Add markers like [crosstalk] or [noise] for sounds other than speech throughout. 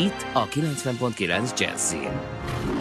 Itt a 90.9 Jazzin.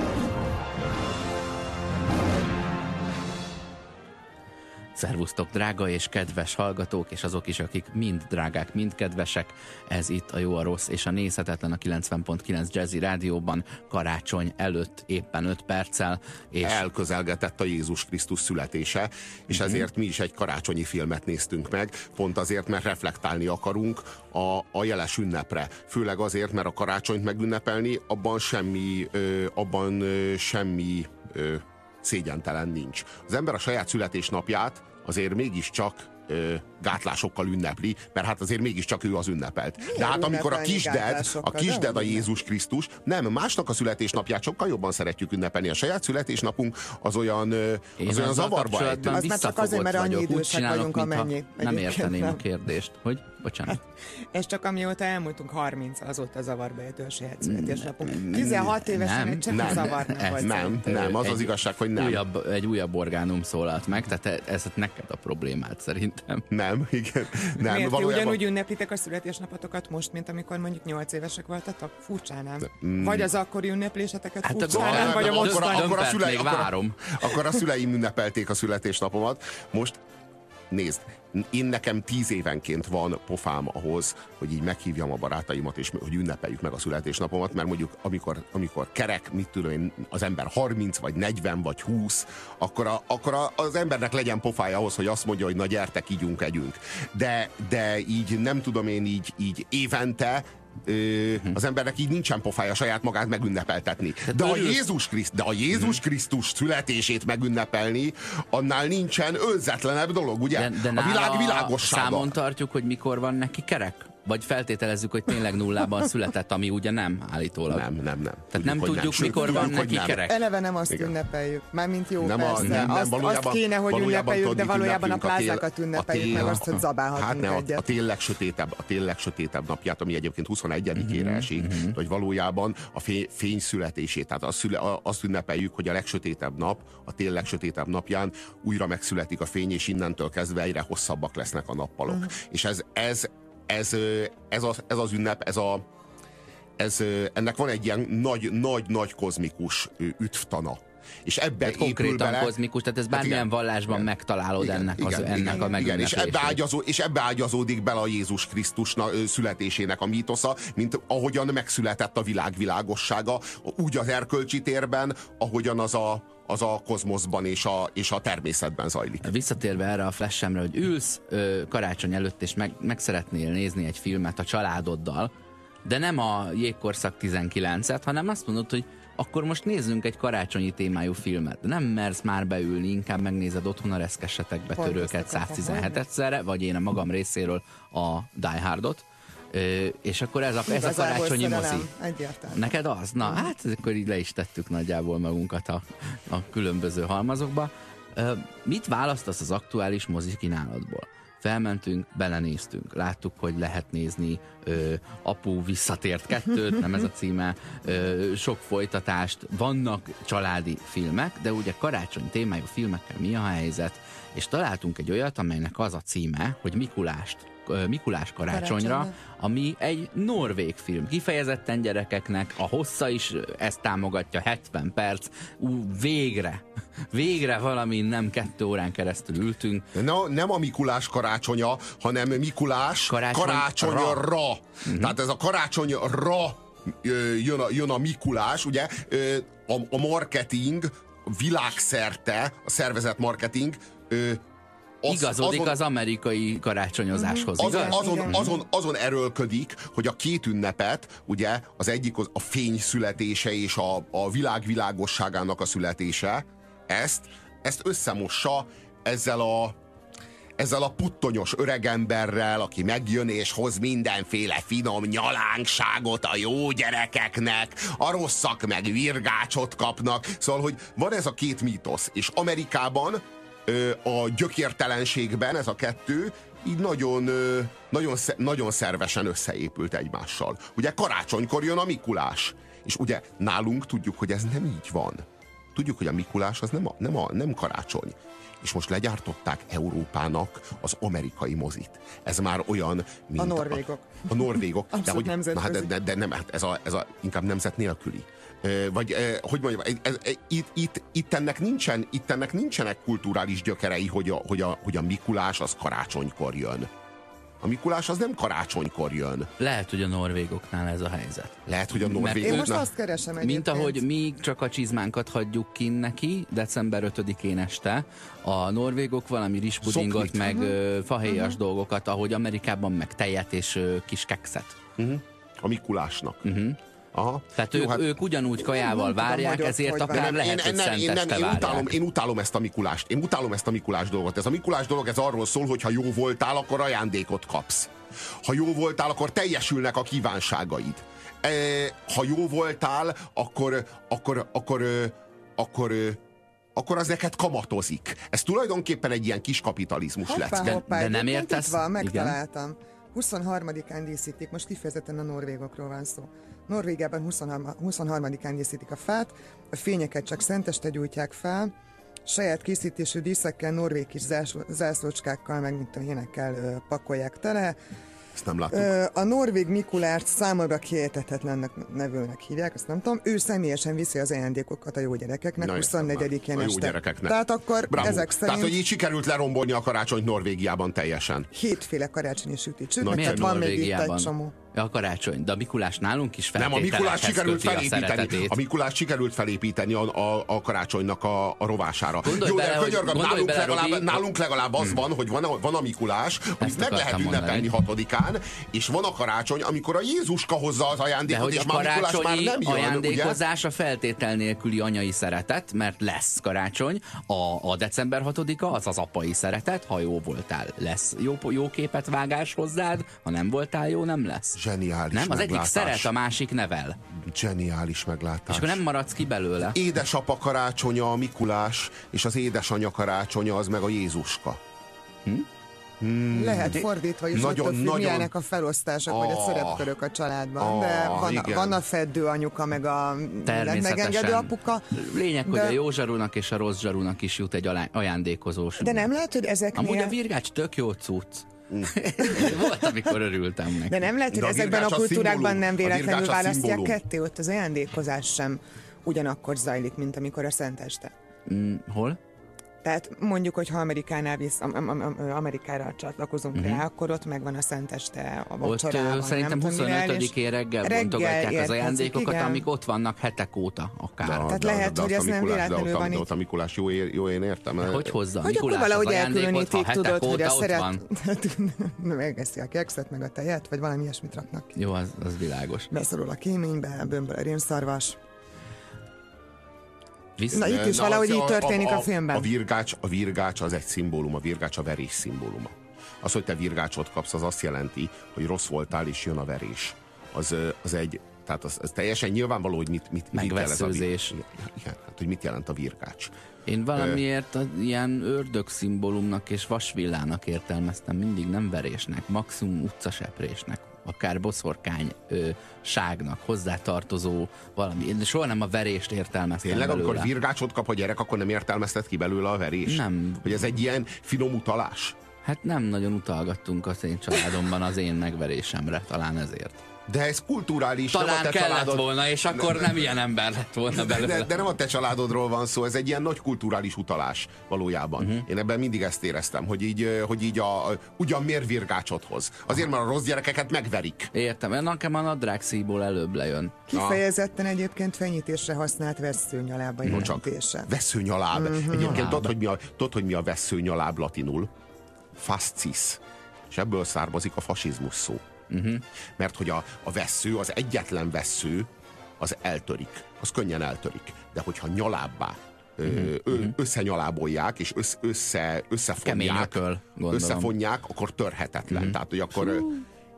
Szervusztok, drága és kedves hallgatók, és azok is, akik mind drágák, mind kedvesek. Ez itt a jó, a rossz és a nézhetetlen a 90.9 Jazzy Rádióban karácsony előtt éppen 5 perccel. És... Elközelgetett a Jézus Krisztus születése, és mm-hmm. ezért mi is egy karácsonyi filmet néztünk meg, pont azért, mert reflektálni akarunk a, a jeles ünnepre. Főleg azért, mert a karácsonyt megünnepelni, abban semmi, ö, abban ö, semmi ö, szégyentelen nincs. Az ember a saját születésnapját azért mégiscsak ö, gátlásokkal ünnepli, mert hát azért mégiscsak ő az ünnepelt. Milyen de hát amikor a kisded, a kisded a Jézus Krisztus, nem, másnak a születésnapját sokkal jobban szeretjük ünnepelni. A saját születésnapunk az olyan, az olyan zavarba ejtő. Az már csak azért, mert annyi idősek vagyunk, amennyi. Nem érteném a kérdést, hogy bocsánat. Ez csak amióta elmúltunk 30, azóta zavarba saját születésnapunk. 16 évesen nem, csak nem, zavar nem volt. Nem, nem, az az igazság, hogy nem. Újabb, egy újabb orgánum szólalt meg, tehát ez neked a problémát szerintem. Nem, nem, igen. Nem, Miért valójában... ugyanúgy ünneplitek a születésnapotokat most, mint amikor mondjuk 8 évesek voltatok? Furcsánám. Mm. Vagy az akkori ünnepléseteket hát furcsánám, vagy a mostani. Akkor, akkor, a szülei, akkor, akkor a szüleim ünnepelték a születésnapomat. Most nézd, én nekem tíz évenként van pofám ahhoz, hogy így meghívjam a barátaimat, és hogy ünnepeljük meg a születésnapomat, mert mondjuk amikor, amikor kerek, mit tudom én, az ember 30, vagy 40, vagy 20, akkor, a, akkor a, az embernek legyen pofája ahhoz, hogy azt mondja, hogy na gyertek, ígyunk, együnk. De, de így nem tudom én így, így évente ö, az embernek így nincsen pofája saját magát megünnepeltetni. De a Jézus, Kriszt, de a Jézus mhm. Krisztus születését megünnepelni, annál nincsen önzetlenebb dolog, ugye? De, de a világ világossága. Számon tartjuk, hogy mikor van neki kerek? Vagy feltételezzük, hogy tényleg nullában született, ami ugye nem állítólag. Nem, nem, nem. Tehát tudjuk, nem tudjuk, nem. mikor tudjuk, van neki nem. kerek. Eleve nem azt Igen. ünnepeljük. Mármint jó, nem persze. A, nem, nem, azt, azt kéne, hogy ünnepeljük, de valójában a plázákat ünnepeljük, meg azt, hogy zabálhatunk hát nem, egyet. A, a tényleg sötétebb, a tényleg sötétebb napját, ami egyébként 21-ére mm-hmm, esik, mm-hmm. hogy valójában a fény, születését, tehát azt, ünnepeljük, hogy a legsötétebb nap, a tényleg sötétebb napján újra megszületik a fény, és innentől kezdve egyre hosszabbak lesznek a nappalok. Mm. És ez, ez ez, ez, az, ez az ünnep, ez a, ez, ennek van egy ilyen nagy-nagy-nagy kozmikus ütvtana. És ebbe tehát konkrétan bele, kozmikus, tehát ez hát bármilyen igen, vallásban igen, megtalálod igen, ennek, az, igen, ennek igen, a igen, és ebbe, ágyazó, és ebbe ágyazódik bele a Jézus Krisztus születésének a mítosza, mint ahogyan megszületett a világ világossága, úgy az erkölcsi térben, ahogyan az a, az a kozmoszban és a, és a természetben zajlik. Visszatérve erre a flashemre, hogy ülsz ö, karácsony előtt, és meg, meg szeretnél nézni egy filmet a családoddal, de nem a Jégkorszak 19-et, hanem azt mondod, hogy akkor most nézzünk egy karácsonyi témájú filmet. Nem mersz már beülni, inkább megnézed otthon a reszkesetek betörőket 117-szerre, vagy én a magam részéről a Die Hardot, Ö, és akkor ez a, ez a karácsonyi mozi. Neked az? Na, hát akkor így le is tettük nagyjából magunkat a, a különböző halmazokba. Ö, mit választasz az aktuális mozi kínálatból? felmentünk, belenéztünk, láttuk, hogy lehet nézni ö, Apu visszatért kettőt, nem ez a címe, ö, sok folytatást, vannak családi filmek, de ugye karácsony témájú filmekkel mi a helyzet, és találtunk egy olyat, amelynek az a címe, hogy Mikulást Mikulás karácsonyra, Karácsony. ami egy norvég film. Kifejezetten gyerekeknek, a hossza is ezt támogatja, 70 perc. Ú, végre, végre valami nem kettő órán keresztül ültünk. No, nem a Mikulás karácsonya, hanem Mikulás Karácsony karácsonyra. Uh-huh. Tehát ez a karácsonyra jön a, jön a Mikulás, ugye a, a marketing világszerte, a szervezet marketing az, igazodik azon, az amerikai karácsonyozáshoz. Azon, igaz? azon, azon, azon erőlködik, hogy a két ünnepet, ugye az egyik a fény születése és a, a világ világosságának a születése, ezt, ezt összemossa ezzel a ezzel a puttonyos öregemberrel, aki megjön és hoz mindenféle finom nyalánkságot a jó gyerekeknek, a rosszak meg virgácsot kapnak. Szóval, hogy van ez a két mítosz, és Amerikában a gyökértelenségben ez a kettő így nagyon, nagyon, nagyon szervesen összeépült egymással. Ugye karácsonykor jön a Mikulás, és ugye nálunk tudjuk, hogy ez nem így van. Tudjuk, hogy a Mikulás az nem, a, nem, a, nem karácsony és most legyártották Európának az amerikai mozit. Ez már olyan, mint... A norvégok. A, a norvégok. [laughs] de, hogy, na, hát de, de, de nem, hát ez, a, ez a, inkább nemzet nélküli. Vagy hogy mondjam, itt, itt, itt, ennek nincsen, itt ennek nincsenek kulturális gyökerei, hogy a, hogy, a, hogy a Mikulás az karácsonykor jön. A Mikulás az nem karácsonykor jön. Lehet, hogy a norvégoknál ez a helyzet. Lehet, hogy a norvégoknál... Én most azt keresem egyébként. Mint ahogy mi csak a csizmánkat hagyjuk ki neki, december 5-én este, a norvégok valami rizsbudingot, Szoklit. meg uh-huh. fahéjas uh-huh. dolgokat, ahogy Amerikában meg tejet és uh, kis kekszet. Uh-huh. A Mikulásnak. Uh-huh. Aha. Tehát Jó, ők, hát, ők ugyanúgy kajával várják, magyar, ezért akár nem, lehet, én, hogy én, nem, én, utálom, én utálom ezt a Mikulást. Én utálom ezt a Mikulás dolgot. Ez a Mikulás dolog, ez arról szól, hogy ha jó voltál, akkor ajándékot kapsz. Ha jó voltál, akkor teljesülnek a kívánságaid. E, ha jó voltál, akkor, akkor, akkor, akkor, akkor akkor az neked kamatozik. Ez tulajdonképpen egy ilyen kis kapitalizmus hoppá, lesz. Hoppá, de, de nem értesz? Van, megtaláltam. Igen? 23-án díszítik, most kifejezetten a norvégokról van szó. Norvégiában 23-án díszítik a fát, a fényeket csak szenteste gyújtják fel, saját készítésű díszekkel, norvég kis zászlócskákkal, meg mint a énekkel pakolják tele, ezt nem láttuk. A Norvég Mikulárt számomra kiejtetetlennek nevőnek hívják, ezt nem tudom. Ő személyesen viszi az ajándékokat a jó gyerekeknek, Na, 24-én A jó gyerekeknek. Tehát akkor Bravo. ezek szerint... Tehát, hogy így sikerült lerombolni a karácsonyt Norvégiában teljesen. Hétféle karácsonyi sütit sütnek, van még itt egy csomó. A karácsony, de a Mikulás nálunk is Nem, a Mikulás sikerült felépíteni. A, a Mikulás sikerült felépíteni a, a, a karácsonynak a, a rovására. Gondolj Jó, de bele, könyörgöm, nálunk, bele, legalább, Robi, nálunk legalább az hmm. van, hogy van a, van a Mikulás, amit meg lehet ünnepelni hatodikán, és van a karácsony, amikor a Jézuska hozza az ajándékot, és már Mikulás már nem jön, ajándékozás a feltétel nélküli anyai szeretet, mert lesz karácsony, a, a december 6-a az az apai szeretet, ha jó voltál, lesz jó, jó képet vágás hozzád, ha nem voltál jó, nem lesz. Zseniális Nem, az meglátás. egyik szeret, a másik nevel. Zseniális meglátás. És akkor nem maradsz ki belőle. Édesapa karácsonya a Mikulás, és az édesanyja karácsonya az meg a Jézuska. Hm? Hmm. Lehet fordítva is, nagyon, attól függ, nagyon... milyenek a felosztások, oh, vagy a ah. szerepkörök a családban. Oh, de van, igen. van a feddő anyuka, meg a megengedő apuka. Lényeg, de... hogy a jó zsarúnak és a rossz zsarúnak is jut egy ajándékozós. De nem lehet, hogy ezeknél... Amúgy a virgács tök jó cucc. [laughs] Volt, amikor örültem neki. De nem lehet, hogy ezekben a, a kultúrákban nem véletlenül választják ketté, ott az ajándékozás sem ugyanakkor zajlik, mint amikor a szenteste. Mm, hol? Tehát mondjuk, hogy ha Amerikánál visz, am, am, am, Amerikára csatlakozunk uh-huh. rá, akkor ott megvan a szenteste a vacsorában. Ott szerintem 25-én reggel, reggel bontogatják az ajándékokat, igen. amik ott vannak hetek óta akár. Da, Tehát de, lehet, de hogy ez nem véletlenül van itt. a Mikulás, jó, jó én értem. De hogy hozza hogy Mikulás akkor valahogy elkülönítik, tudod, hogy a szeret... [laughs] Megeszi a kekszet, meg a tejet, vagy valami ilyesmit raknak ki. Jó, az, az világos. Beszorul a kéménybe, bömböl a rémszarvas. Visz, Na itt is na, valahogy így történik a, a, a filmben. A virgács, a virgács az egy szimbólum, a virgács a verés szimbóluma. Az, hogy te virgácsot kapsz, az azt jelenti, hogy rossz voltál, és jön a verés. Az, az egy, tehát az, az teljesen nyilvánvaló, hogy mit, mit, mit jelent a virgács. Igen, hát, hogy mit jelent a virgács. Én valamiért a, ilyen ördög szimbólumnak és vasvillának értelmeztem, mindig nem verésnek, maximum utcaseprésnek akár boszorkány ö, ságnak hozzátartozó valami. Én soha nem a verést értelmeztem Tényleg, belőle. amikor virgácsot kap a gyerek, akkor nem értelmezted ki belőle a verést? Nem. Hogy ez egy ilyen finom utalás? Hát nem nagyon utalgattunk az én családomban az én megverésemre, talán ezért. De ez kulturális. Talán nem a te kellett családod... volna, és akkor nem, nem ilyen ember lett volna belőle. De, de nem a te családodról van szó, ez egy ilyen nagy kulturális utalás valójában. Uh-huh. Én ebben mindig ezt éreztem, hogy így, hogy így a, ugyan miért virgácsot hoz. Azért, mert a rossz gyerekeket megverik. Értem, én nekem a nadrág szíból előbb lejön. Kifejezetten egyébként fenyítésre használt veszőnyalába jelentése. Veszőnyaláb. Uh-huh. Egyébként tudod, hogy mi a, tudod, hogy mi a veszőnyaláb latinul? Fascis. És ebből származik a fasizmus szó. Uh-huh. Mert hogy a, a vesző, az egyetlen vesző, az eltörik. Az könnyen eltörik. De hogyha nyalábbá uh-huh. összenyalábolják, és össze, össze, összefonják, ököl, összefonják, akkor törhetetlen. Uh-huh. Tehát, hogy akkor...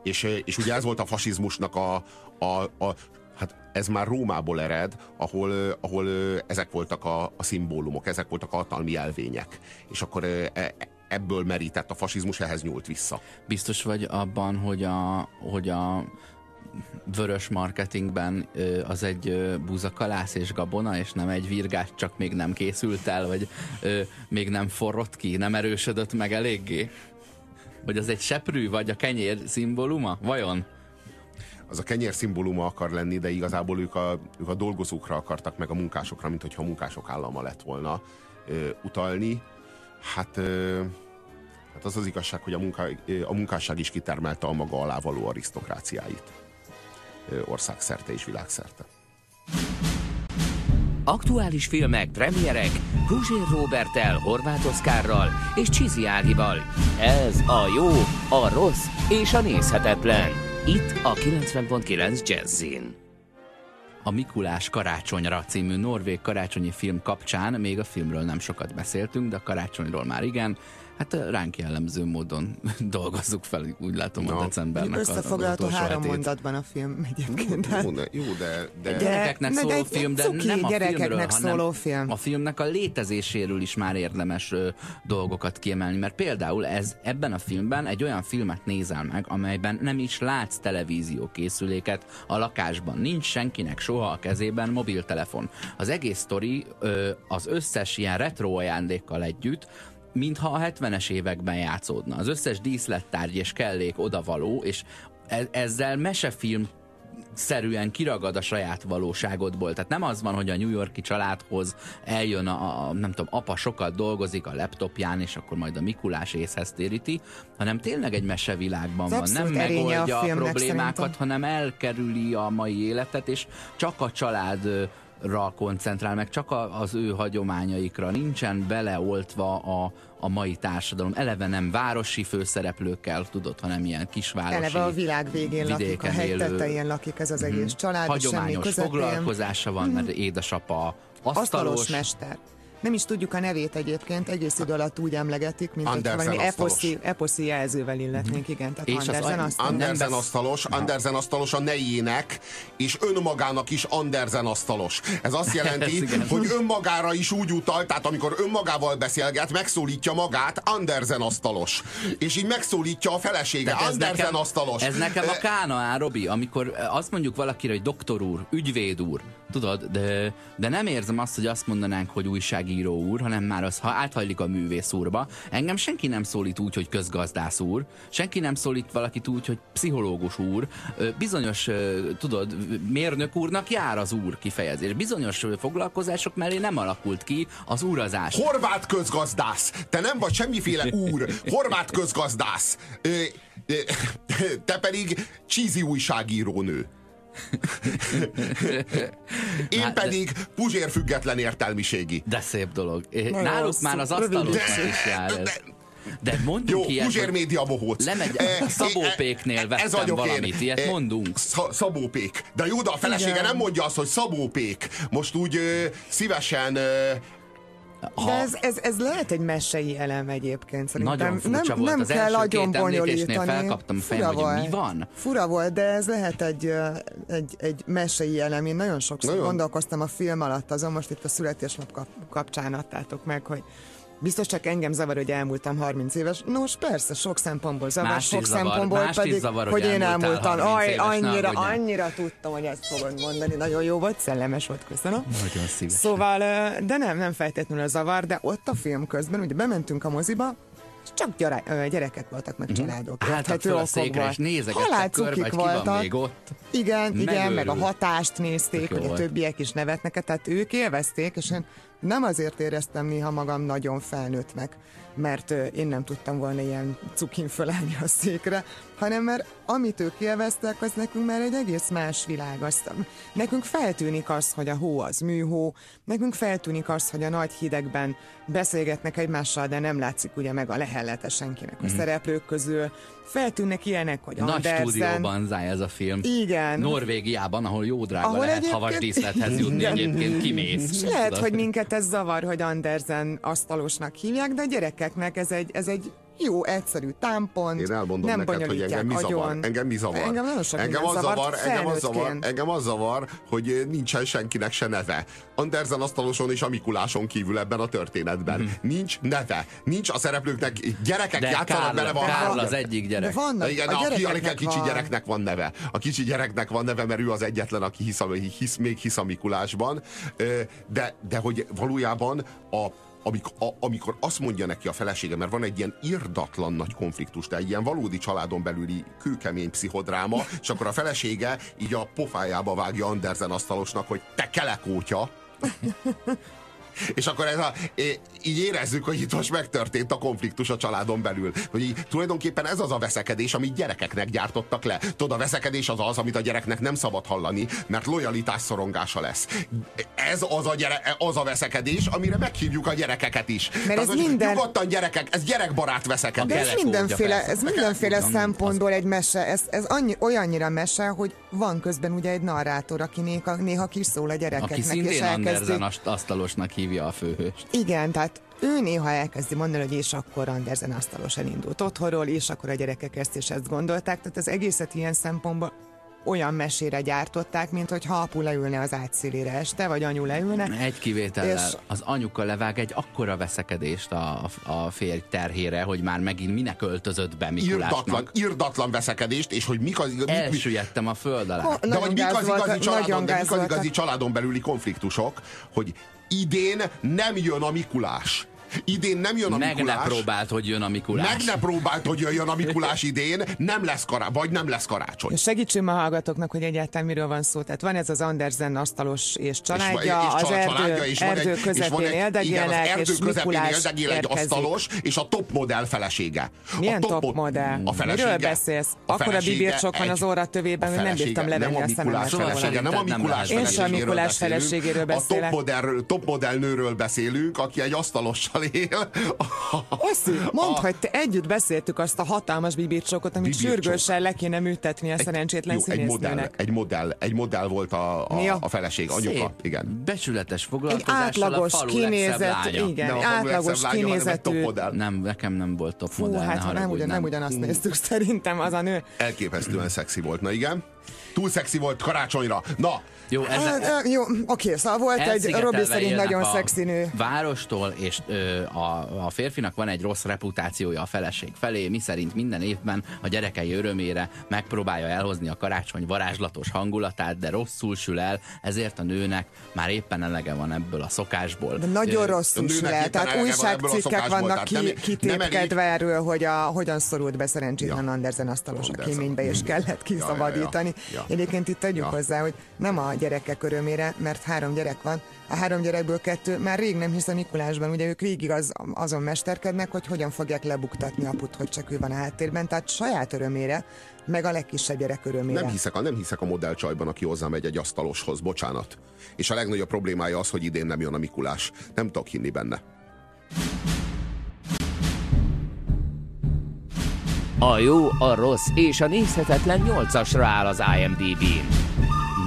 És, és ugye ez volt a fasizmusnak a, a, a hát ez már Rómából ered, ahol, ahol ezek voltak a, a szimbólumok, ezek voltak a hatalmi elvények. És akkor e, ebből merített a fasizmus, ehhez nyúlt vissza. Biztos vagy abban, hogy a, hogy a vörös marketingben az egy búzakalász és gabona, és nem egy virgás, csak még nem készült el, vagy még nem forrott ki, nem erősödött meg eléggé? Vagy az egy seprű, vagy a kenyér szimbóluma? Vajon? Az a kenyér szimbóluma akar lenni, de igazából ők a, ők a dolgozókra akartak, meg a munkásokra, mint hogyha a munkások állama lett volna ö, utalni. Hát, ö, hát az az igazság, hogy a, munka, a munkásság is kitermelte a maga alá való arisztokráciáit országszerte és világszerte. Aktuális filmek, premierek Kuzsér Robertel, Horváth Oszkárral és Csizi Ágival. Ez a jó, a rossz és a nézhetetlen. Itt a 90.9 Jazzin. A Mikulás karácsonyra című norvég karácsonyi film kapcsán még a filmről nem sokat beszéltünk, de a karácsonyról már igen hát ránk jellemző módon [laughs] dolgozzuk fel, úgy látom a decembernek Összefoglalható három hetét. mondatban a film egyébként. Jó, de, jó, de, de... Gyerekeknek szóló de, film, de cuki, nem a filmről, szóló film. a filmnek a létezéséről is már érdemes ö, dolgokat kiemelni, mert például ez ebben a filmben egy olyan filmet nézel meg, amelyben nem is látsz televízió készüléket a lakásban. Nincs senkinek soha a kezében mobiltelefon. Az egész sztori ö, az összes ilyen retro ajándékkal együtt mintha a 70-es években játszódna. Az összes díszlettárgy és kellék odavaló, és e- ezzel mesefilm szerűen kiragad a saját valóságodból. Tehát nem az van, hogy a New Yorki családhoz eljön a, a nem tudom, apa sokat dolgozik a laptopján, és akkor majd a Mikulás észhez téríti, hanem tényleg egy mesevilágban van. Nem megoldja a, a problémákat, szerintem. hanem elkerüli a mai életet, és csak a család ra koncentrál, meg csak a, az ő hagyományaikra, nincsen beleoltva a, a mai társadalom. Eleve nem városi főszereplőkkel, tudod, hanem ilyen kisvárosi Eleve a világ végén lakik, a hegy tetején lakik ez az egész mm-hmm. család. Hagyományos foglalkozása van, mert édesapa asztalos. asztalos mester nem is tudjuk a nevét egyébként, egész idő alatt úgy emlegetik, mint hogy valami eposzi, eposzi jelzővel illetnénk, igen. Tehát és Andersen, az, asztalos. Andersen asztalos, Andersen asztalos a nejének, és önmagának is Andersen asztalos. Ez azt [laughs] jelenti, hogy önmagára is úgy utal, tehát amikor önmagával beszélget, megszólítja magát Andersen asztalos. És így megszólítja a felesége, Andersen nekem, asztalos. Ez nekem a kánaán, Robi, amikor azt mondjuk valakire, hogy doktor úr, ügyvéd úr, tudod, de, de nem érzem azt, hogy azt mondanánk, hogy újságíró úr, hanem már az, ha áthajlik a művész úrba. Engem senki nem szólít úgy, hogy közgazdász úr, senki nem szólít valakit úgy, hogy pszichológus úr. Bizonyos, tudod, mérnök úrnak jár az úr kifejezés. Bizonyos foglalkozások mellé nem alakult ki az úrazás. Horvát közgazdász! Te nem vagy semmiféle úr! Horvát közgazdász! Te pedig cheesy újságírónő. [laughs] Én pedig Puzsér független értelmiségi. De szép dolog. Na, Náluk már az asztalos is jár ez. De mondjuk Jó, ilyet, Puzsér média bohóc. Lemegy, [laughs] e, Szabópéknél e, vettem ez valamit, én. ilyet e, mondunk. Szabópék. De jó, de a felesége Igen. nem mondja azt, hogy Szabópék. Most úgy ö, szívesen ö, ha... De ez, ez, ez lehet egy mesei elem egyébként. Szerintem nagyon furcsa nem, volt. Nem az kell nagyon bonyolítani. felkaptam a fejem, Fura hogy volt. mi van. Fura volt, de ez lehet egy, egy, egy mesei elem. Én nagyon sokszor nagyon. gondolkoztam a film alatt, azon most itt a születésnap kapcsán adtátok meg, hogy Biztos csak engem zavar, hogy elmúltam 30 éves. Nos, persze, sok szempontból zavar, más sok zavar, szempontból pedig, zavar, hogy, hogy én elmúltam. Aj, annyira, ne, annyira tudtam, hogy ezt fogod mondani. Nagyon jó volt, szellemes volt, köszönöm. Nagyon szívesen. Szóval, de nem, nem feltétlenül a zavar, de ott a film közben, ugye bementünk a moziba, csak gyere, gyerekek voltak, meg uh-huh. családok. Álltak fel a székre, és nézegettek voltak. még ott. Igen, Megőrül. igen, meg a hatást nézték, hogy a többiek is nevetnek, tehát ők élvezték, és én nem azért éreztem néha magam nagyon felnőttnek, mert én nem tudtam volna ilyen cukin fölállni a székre, hanem mert amit ők élveztek, az nekünk már egy egész más világ. Azt, nekünk feltűnik az, hogy a hó az műhó, nekünk feltűnik az, hogy a nagy hidegben beszélgetnek egymással, de nem látszik ugye meg a lehellete senkinek a mm. szereplők közül. Feltűnnek ilyenek, hogy Nagy Andersen... stúdióban záj ez a film. Igen. Norvégiában, ahol jó drága ahol lehet havas díszlethez jutni, igen. egyébként kimész. És lehet, hogy minket ez zavar, hogy Andersen asztalosnak hívják, de a gyerekeknek ez egy, ez egy jó, egyszerű támpont, Én elmondom nem neked, hogy engem mi zavar. agyon. Engem mi zavar. Engem nagyon sok engem az zavar, engem az zavar, engem az zavar, hogy nincsen senkinek se neve. Andersen asztaloson és a Mikuláson kívül ebben a történetben. Mhm. Nincs neve. Nincs a szereplőknek, gyerekek De játszanak Kárl, bele van. Kárl az egyik De gyerek. vannak, Igen, a a, a, ki- a kicsi van. gyereknek van neve. A kicsi gyereknek van neve, mert ő az egyetlen, aki hisz, a- hisz, még hisz a Mikulásban. De, de hogy valójában a amikor, a, amikor azt mondja neki a felesége, mert van egy ilyen irdatlan nagy konfliktus, de egy ilyen valódi családon belüli kőkemény pszichodráma, és akkor a felesége így a pofájába vágja Andersen asztalosnak, hogy te kelekótya, és akkor ez a, így érezzük, hogy itt most megtörtént a konfliktus a családon belül. Hogy így, tulajdonképpen ez az a veszekedés, amit gyerekeknek gyártottak le. Tudod, a veszekedés az az, amit a gyereknek nem szabad hallani, mert lojalitás szorongása lesz. Ez az a, gyere, az a veszekedés, amire meghívjuk a gyerekeket is. Mert ez hogy minden- Nyugodtan gyerekek, ez gyerekbarát De veszekedés. ez Kelek mindenféle, ez mindenféle Az- szempontból egy mese. Ez, ez annyi, olyannyira mese, hogy van közben ugye egy narrátor, aki néha, néha kiszól a gyerekeknek, Aki és szintén elkezdi... Andersen ast- asztalosnak hívja a főhőst. Igen, tehát ő néha elkezdi mondani, hogy és akkor Andersen asztalos elindult otthonról, és akkor a gyerekek ezt és ezt gondolták. Tehát az egészet ilyen szempontból olyan mesére gyártották, mint hogy ha apu leülne az átszélére este, vagy anyu leülne. Egy kivétellel, És- az anyuka levág egy akkora veszekedést a, a férj terhére, hogy már megint minek öltözött be Irdatlan, Mikulásnak. irdatlan veszekedést, és hogy mik az, mik, Elsüllyedtem a föld alá. Ha- De hogy mik az igazi, családon, de mik az igazi családon belüli konfliktusok, hogy idén nem jön a Mikulás. Idén nem jön a Meg ne Mikulás. próbált, hogy jön a Mikulás. Meg ne próbált, hogy jöjjön a Mikulás idén, nem lesz kará, vagy nem lesz karácsony. Segítsünk ma hallgatóknak, hogy egyáltalán miről van szó. Tehát van ez az Andersen asztalos és családja, és az család- erdő, családja, és van erdő egy, és közepén igen, az erdő és közepén éldegél egy asztalos, és a top modell felesége. Milyen a top? A felesége, Miről beszélsz? a Akkora felesége bibircsok van az óra tövében, a hogy nem bírtam felesége levenni nem a a szememet. Felesége, nem a Mikulás. Én sem a feleségéről Mikulás beszélünk. feleségéről A top beszélek. modell, top modell nőről beszélünk, aki egy asztalossal él. [laughs] Oszi, mondd, hogy te együtt beszéltük azt a hatalmas bibircsokot, amit Bibircsok. sürgősen le kéne műtetni a szerencsétlen Jó, egy modell, egy modell, egy modell volt a, a, a feleség, anyuka. Szép, Igen. becsületes Egy foglalkozással átlagos a kinézet, lánya. igen, Nem a átlagos lánya, egy kinézetű. Nem, nekem nem volt top Fú, modell, hát ne nem, ugyan, nem ugyanazt néztük szerintem az a nő. Elképesztően szexi volt, na igen. Túl szexi volt karácsonyra. Na, Jó, ez, Hát, ö, jó, oké, szóval volt egy Robi szerint nagyon a szexi nő. Várostól, és ö, a, a férfinak van egy rossz reputációja a feleség felé, mi szerint minden évben a gyerekei örömére megpróbálja elhozni a karácsony varázslatos hangulatát, de rosszul sül el, ezért a nőnek már éppen elege van ebből a szokásból. De nagyon rosszul sül el. Tehát a újságcikkek vannak ki, kitépkedve erről, hogy a, hogyan szorult be szerencsétlen Ja. Andersen asztalos a kéménybe, és kellett kiszabadítani. ja, ja. Egyébként itt tegyük Ja. hozzá, hogy nem a gyerekek örömére, mert három gyerek van, a három gyerekből kettő már rég nem hisz a Mikulásban, ugye ők végig az, azon mesterkednek, hogy hogyan fogják lebuktatni aput, hogy csak ő van a háttérben, tehát saját örömére, meg a legkisebb gyerek örömére. nem hiszek, a, nem hiszek a modellcsajban, aki hozzámegy egy asztaloshoz, bocsánat. És a legnagyobb problémája az, hogy idén nem jön a Mikulás. Nem tudok hinni benne. A jó, a rossz és a nézhetetlen nyolcasra áll az IMDb-n.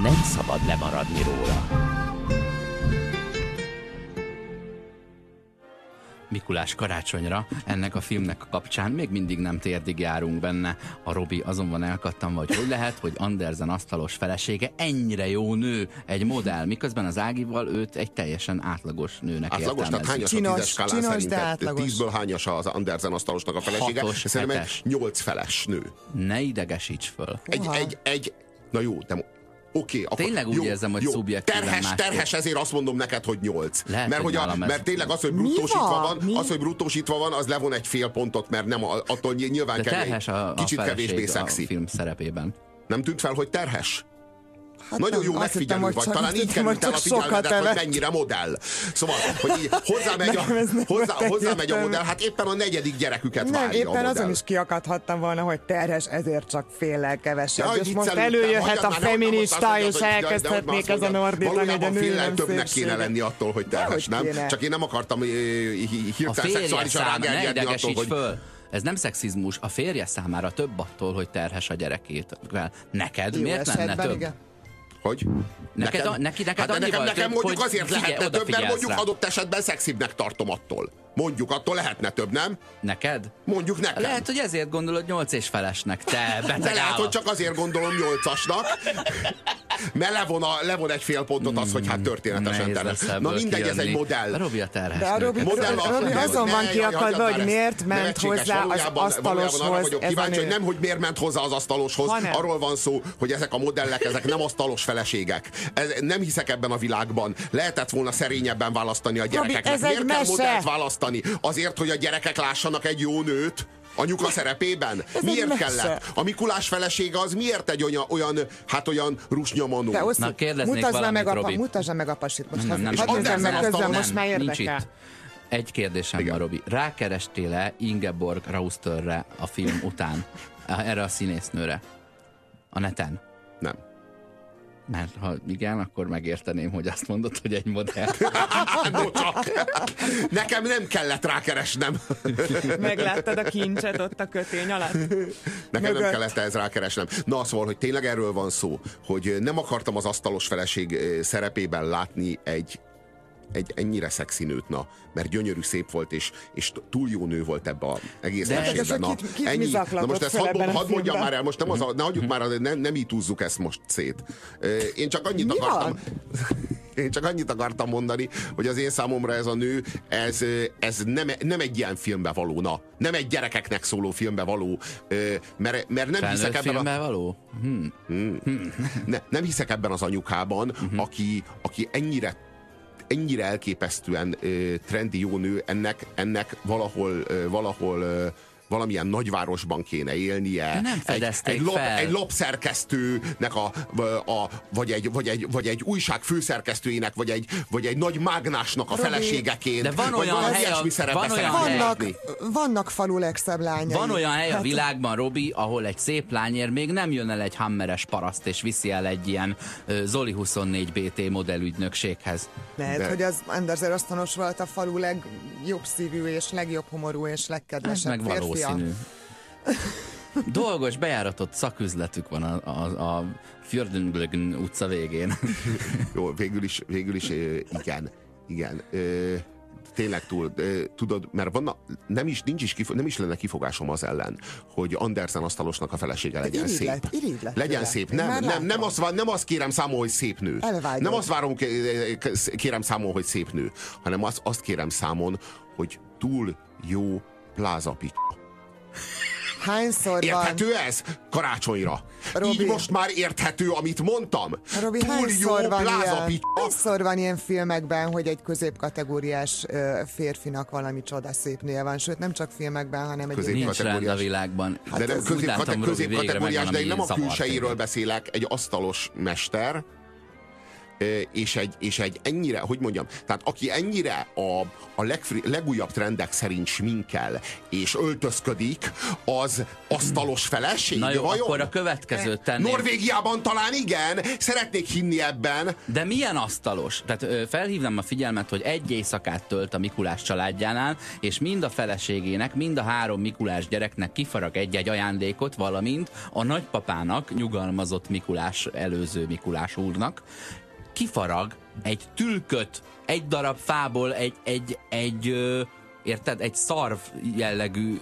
Nem szabad lemaradni róla. Mikulás karácsonyra ennek a filmnek a kapcsán még mindig nem térdig járunk benne. A Robi azonban elkattam, hogy hogy lehet, hogy Andersen asztalos felesége ennyire jó nő, egy modell, miközben az Ágival őt egy teljesen átlagos nőnek Átlagos, tehát értelmezik. hányas a Csinos, tízes skálán csinos, de átlagos. Tízből hányas az Andersen asztalosnak a felesége? Hatos, Szerintem egy nyolc feles nő. Ne idegesíts föl. Egy, egy, egy, na jó, de Oké, akkor Tényleg úgy jó, érzem, hogy jó, szubjektíven terhes, másképp. terhes, ezért azt mondom neked, hogy 8. Lehet, mert, hogy hogy a, mert tényleg az, hogy bruttósítva van? Mi? az, hogy bruttósítva van, az levon egy fél pontot, mert nem, a- attól ny- nyilván De kevés, a, a kicsit kevésbé a szexi. film szerepében. Nem tűnt fel, hogy terhes? Hát Nagyon nem, jó hittem, megfigyelő hogy vagy, csak- talán így hittem, került el a figyelmedet, hogy mennyire modell. Szóval, hogy így hozzámegy a, hozzá, hozzámegy a modell, hát éppen a negyedik gyereküket Nem, várja a éppen modell. azon is kiakadhattam volna, hogy terhes, ezért csak féllel kevesebb. hogy és most előjöhet a feminista, és elkezdhetnék ezen ordítani, hogy a nő nem többnek kéne lenni attól, hogy terhes, nem? Csak én nem akartam eh, hi- A hirtelen férje szexuálisan rágerjedni attól, hogy. Ez nem szexizmus, a férje számára több attól, hogy terhes a gyerekét. Neked Jó miért lenne több? igen. Hogy? Neked a- neki- neked hát nekem, nekem több, mondjuk azért figyelj, lehetne több, mert mondjuk rá. adott esetben szexibbnek tartom attól. Mondjuk attól lehetne több, nem? Neked? Mondjuk nekem. Lehet, hogy ezért gondolod nyolc és felesnek, te beteg De lehet, állat. hogy csak azért gondolom nyolcasnak, mert levon, a, levon egy fél pontot az, hogy hát történetesen Nehéz terhes. Na mindegy, ez egy modell. Robi a terhes De a. Robi, Modell Robi, a- Robi azon van kiakadva, hogy miért ment hozzá az asztaloshoz vagyok ez a kíváncsi, hogy nem, hogy miért ment hozzá az asztaloshoz, arról van szó, hogy ezek a modellek, ezek nem asztalos feleségek. Ez, nem hiszek ebben a világban. Lehetett volna szerényebben választani a gyerekeknek. ez egy miért kell modellt választani? Azért, hogy a gyerekek lássanak egy jó nőt? Anyuka szerepében? egy miért mese. kellett? A Mikulás felesége az miért egy olyan, olyan hát olyan rusnyamanó? Te Oszi, Na, mutasd valamit, meg, a, Robi. mutasd meg a pasit. Most Nem, nem, hadd nem. nézzem meg közben, asztalon most már nincs érdekel. itt. Egy kérdésem van, Robi. Rákerestél-e Ingeborg Rausterre a film után? Erre a színésznőre? A neten? Nem. Mert ha igen, akkor megérteném, hogy azt mondod, hogy egy modell. [laughs] Nekem nem kellett rákeresnem. Megláttad a kincset ott a kötény alatt? Nekem nem Mögött. kellett ez rákeresnem. Na, szóval, hogy tényleg erről van szó, hogy nem akartam az asztalos feleség szerepében látni egy egy ennyire szexi nőt, na, mert gyönyörű, szép volt, és, és túl jó nő volt ebbe a egész De- mesében. Na, kit- kit ennyi. Na most ezt hadd a hadd mondjam már el, most nem az a, ne hagyjuk már, nem, nem így húzzuk ezt most szét. Én csak annyit Mi akartam... van? [laughs] Én csak annyit akartam mondani, hogy az én számomra ez a nő, ez, ez nem, nem egy ilyen filmbe való, na. Nem egy gyerekeknek szóló filmbe való, mert, mert nem hiszek Felnőtt ebben a... filmben való? Hm. Ne, nem hiszek ebben az anyukában, uh-huh. aki, aki ennyire ennyire elképesztően ö, trendi jó nő, ennek, ennek valahol, ö, valahol ö, valamilyen nagyvárosban kéne élnie. De nem egy, fedezték egy, lap, fel. egy lapszerkesztőnek, a, a, vagy, egy, vagy, egy, vagy egy újság főszerkesztőjének, vagy egy, vagy egy nagy mágnásnak a Robi, feleségeként. de van vagy olyan hely a- van olyan hely- Vannak, vannak falu legszebb lányai. Van olyan hely a Hát, világban, Robi, ahol egy szép lányér még nem jön el egy hammeres paraszt, és viszi el egy ilyen Zoli 24 BT modellügynökséghez. Lehet, De- hogy az Andersen Osztanos volt a falu legjobb szívű és legjobb homorú és legkedvesebb meg. Valószínű. [laughs] Dolgos, bejáratott szaküzletük van a, a, a Fjordunglögn utca végén. [laughs] Jó, végül is, végül is ö, igen. Igen. Ö, tényleg túl, ö, tudod, mert vanna, nem is, nincs is kifo, nem is lenne kifogásom az ellen, hogy Andersen asztalosnak a felesége legyen irigylet, szép. irigylet legyen tőle. szép. Nem, nem, nem, azt, nem azt kérem számon, hogy szép nő. Elvágyom. Nem azt várom, ké- kérem számon, hogy szép nő, hanem azt, azt kérem számon, hogy túl jó plázapics. Hányszor van? Érthető ez? Karácsonyra. Robi. Így most már érthető, amit mondtam. Robi, túl jó hányszor van, ilyen, plázapics. hányszor van ilyen filmekben, hogy egy középkategóriás ö, férfinak valami csoda szép nője van, sőt nem csak filmekben, hanem egy Nincs rend a világban. De nem Úgy közép, de én nem a téged. beszélek, egy asztalos mester, és egy, és egy ennyire, hogy mondjam, tehát aki ennyire a, a legfri, legújabb trendek szerint sminkel és öltözködik, az asztalos feleség, Na jó, vajon? akkor a következőt tenném. Norvégiában talán igen, szeretnék hinni ebben. De milyen asztalos? Tehát felhívnám a figyelmet, hogy egy éjszakát tölt a Mikulás családjánál, és mind a feleségének, mind a három Mikulás gyereknek kifarag egy-egy ajándékot, valamint a nagypapának, nyugalmazott Mikulás, előző Mikulás úrnak, kifarag egy tülköt, egy darab fából, egy, egy, egy ö, érted, egy szarv jellegű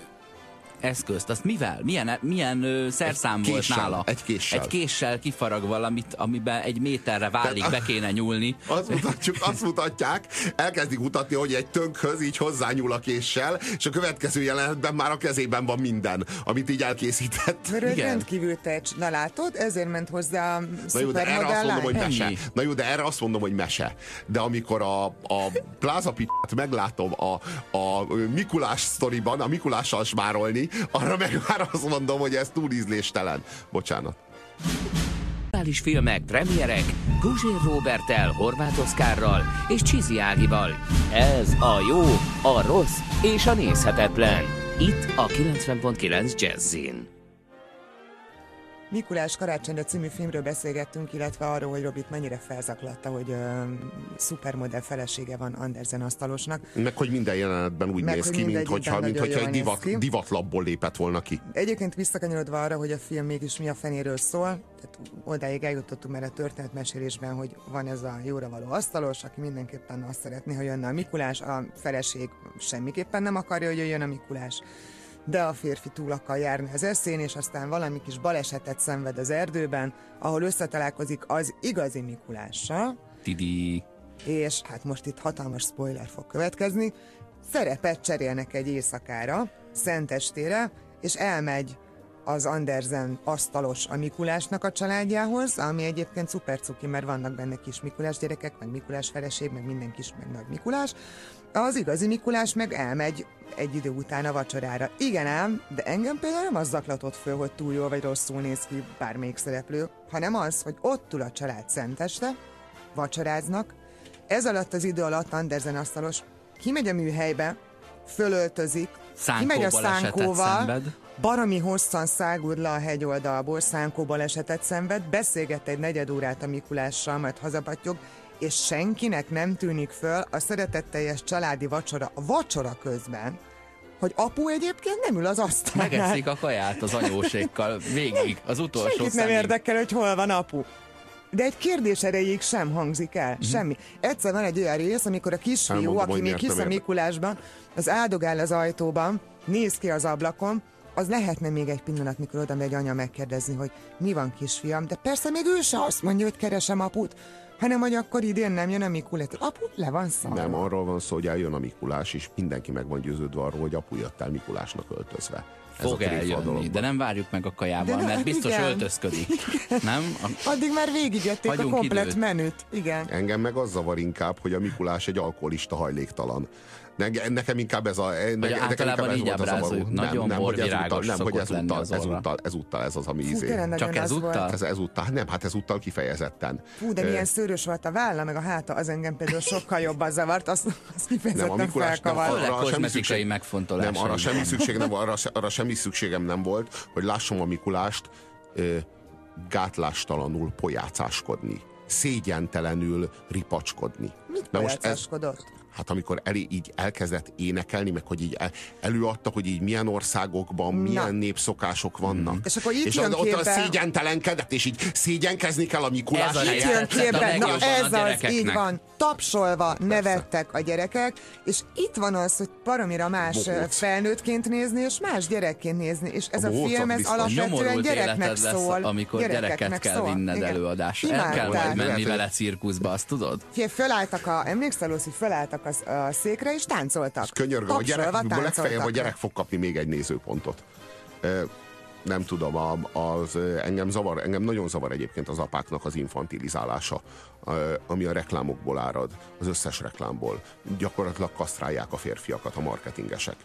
eszközt, azt mivel? Milyen, milyen ö, szerszám Egy volt késsel, nála? egy késsel. Egy késsel kifarag valamit, amiben egy méterre válik, be kéne nyúlni. [laughs] Azt, mutatjuk, azt mutatják, elkezdik mutatni, hogy egy tönkhöz így hozzányúl a késsel, és a következő jelenetben már a kezében van minden, amit így elkészített. Mert Igen. rendkívül tecs. Na látod, ezért ment hozzá a Na jó, de erre azt mondom, hogy mese. Na jó, de erre azt mondom, hogy mese. De amikor a, a plázapitát meglátom a, a Mikulás sztoriban, a Mikulással smárolni, arra meg már azt mondom, hogy ez túl ízléstelen. Bocsánat. Aktuális filmek, premierek, Guzsér Robertel, Horváth Oszkárral és Csizi Ágival. Ez a jó, a rossz és a nézhetetlen. Itt a 90.9 Jazzin. Mikulás Karácsonyra című filmről beszélgettünk, illetve arról, hogy Robit mennyire felzaklatta, hogy ö, szupermodell felesége van Andersen asztalosnak. Meg hogy minden jelenetben úgy Meg, néz ki, mint hogyha, mint hogyha egy divat, ki. divatlapból lépett volna ki. Egyébként visszakanyarodva arra, hogy a film mégis mi a fenéről szól, tehát odáig eljutottunk már a történetmesélésben, hogy van ez a jóra való asztalos, aki mindenképpen azt szeretné, hogy jönne a Mikulás, a feleség semmiképpen nem akarja, hogy jöjjön a Mikulás de a férfi túl akar járni az eszén, és aztán valami kis balesetet szenved az erdőben, ahol összetalálkozik az igazi Mikulással, Tidi. és hát most itt hatalmas spoiler fog következni, szerepet cserélnek egy éjszakára, szentestére, és elmegy az Andersen asztalos a Mikulásnak a családjához, ami egyébként szuper cuki, mert vannak benne kis Mikulás gyerekek, meg Mikulás feleség, meg minden kis, meg nagy Mikulás. Az igazi Mikulás meg elmegy egy idő után a vacsorára. Igen ám, de engem például nem az zaklatott föl, hogy túl jól vagy rosszul néz ki bármelyik szereplő, hanem az, hogy ott ül a család szenteste, vacsoráznak, ez alatt az idő alatt Andersen asztalos kimegy a műhelybe, fölöltözik, Szánkó kimegy a szánkóval, baromi hosszan száguld le a hegyoldalból, szánkó balesetet szenved, beszélget egy negyed órát a Mikulással, majd hazapatyog, és senkinek nem tűnik föl a szeretetteljes családi vacsora, a vacsora közben, hogy apu egyébként nem ül az asztalnál. Megeszik a kaját az anyósékkal végig, az utolsó Senkit nem érdekel, hogy hol van apu. De egy kérdés erejéig sem hangzik el, uh-huh. semmi. Egyszer van egy olyan rész, amikor a kisfiú, Elmondom, aki még hisz a. Mikulásban, az áldogál az ajtóban, néz ki az ablakon, az lehetne még egy pillanat, mikor oda megy anya megkérdezni, hogy mi van kisfiam, de persze még ő se azt mondja, hogy keresem aput, hanem hogy akkor idén nem jön a Mikulás. Apu, le van szarva. Nem, arról van szó, hogy eljön a Mikulás, és mindenki meg van győződve arról, hogy apu jött el Mikulásnak öltözve. Ez Fog eljönni, de nem várjuk meg a kajával, De mert biztos igen. öltözködik. [laughs] Nem? A, Addig már végigjötték a komplet időt. menüt. Igen. Engem meg az zavar inkább, hogy a Mikulás egy alkoholista hajléktalan. Ne- Nekem inkább ez a... Ne, nekem általában inkább ez így volt a zavaró. Nagyon nem, hogy ezúttal, nem, hogy ezúttal, az ezúttal, ezúttal ez az, ami Fú, izé. Csak ezúttal? Ez ezúttal, nem, hát ezúttal kifejezetten. Fú, de milyen szőrös volt a válla, meg a háta, az engem például sokkal jobban zavart, azt, azt Nem, a kifejezetten Mikulás nem, felkavart. Főleg arra semmi szükség, megfontolásai nem, arra semmi szükség nem, arra, arra semmi [laughs] szükségem nem volt, hogy lássam a Mikulást ö, gátlástalanul pojácáskodni, szégyentelenül ripacskodni. Mit Na most ez? Hát amikor elé, így elkezdett énekelni, meg hogy így el, előadta, hogy így milyen országokban, milyen népszokások vannak. És akkor itt és jön ott, ott a képbe- szégyentelenkedett, és így szégyenkezni kell a Mikulás. Ez a Itt helyzet. jön a képbe, na a ez az, így van, tapsolva nevettek a gyerekek, és itt van az, hogy baromira más Bohóc. felnőttként nézni, és más gyerekként nézni, és ez A a, film, ez alapvetően gyereknek lesz, szól. amikor gyerekeknek gyereket kell szól. vinned Igen. előadásra. El kell majd menni hogy- vele cirkuszba, azt tudod? Figyelj, fölálltak a, emlékszel, Lucy, fölálltak a, a székre, és táncoltak. Könyörgöm, a gyerek, legfeljebb a gyerek fog kapni még egy nézőpontot. Nem tudom, az, engem, zavar, engem nagyon zavar egyébként az apáknak az infantilizálása, ami a reklámokból árad, az összes reklámból. Gyakorlatilag kasztrálják a férfiakat a marketingesek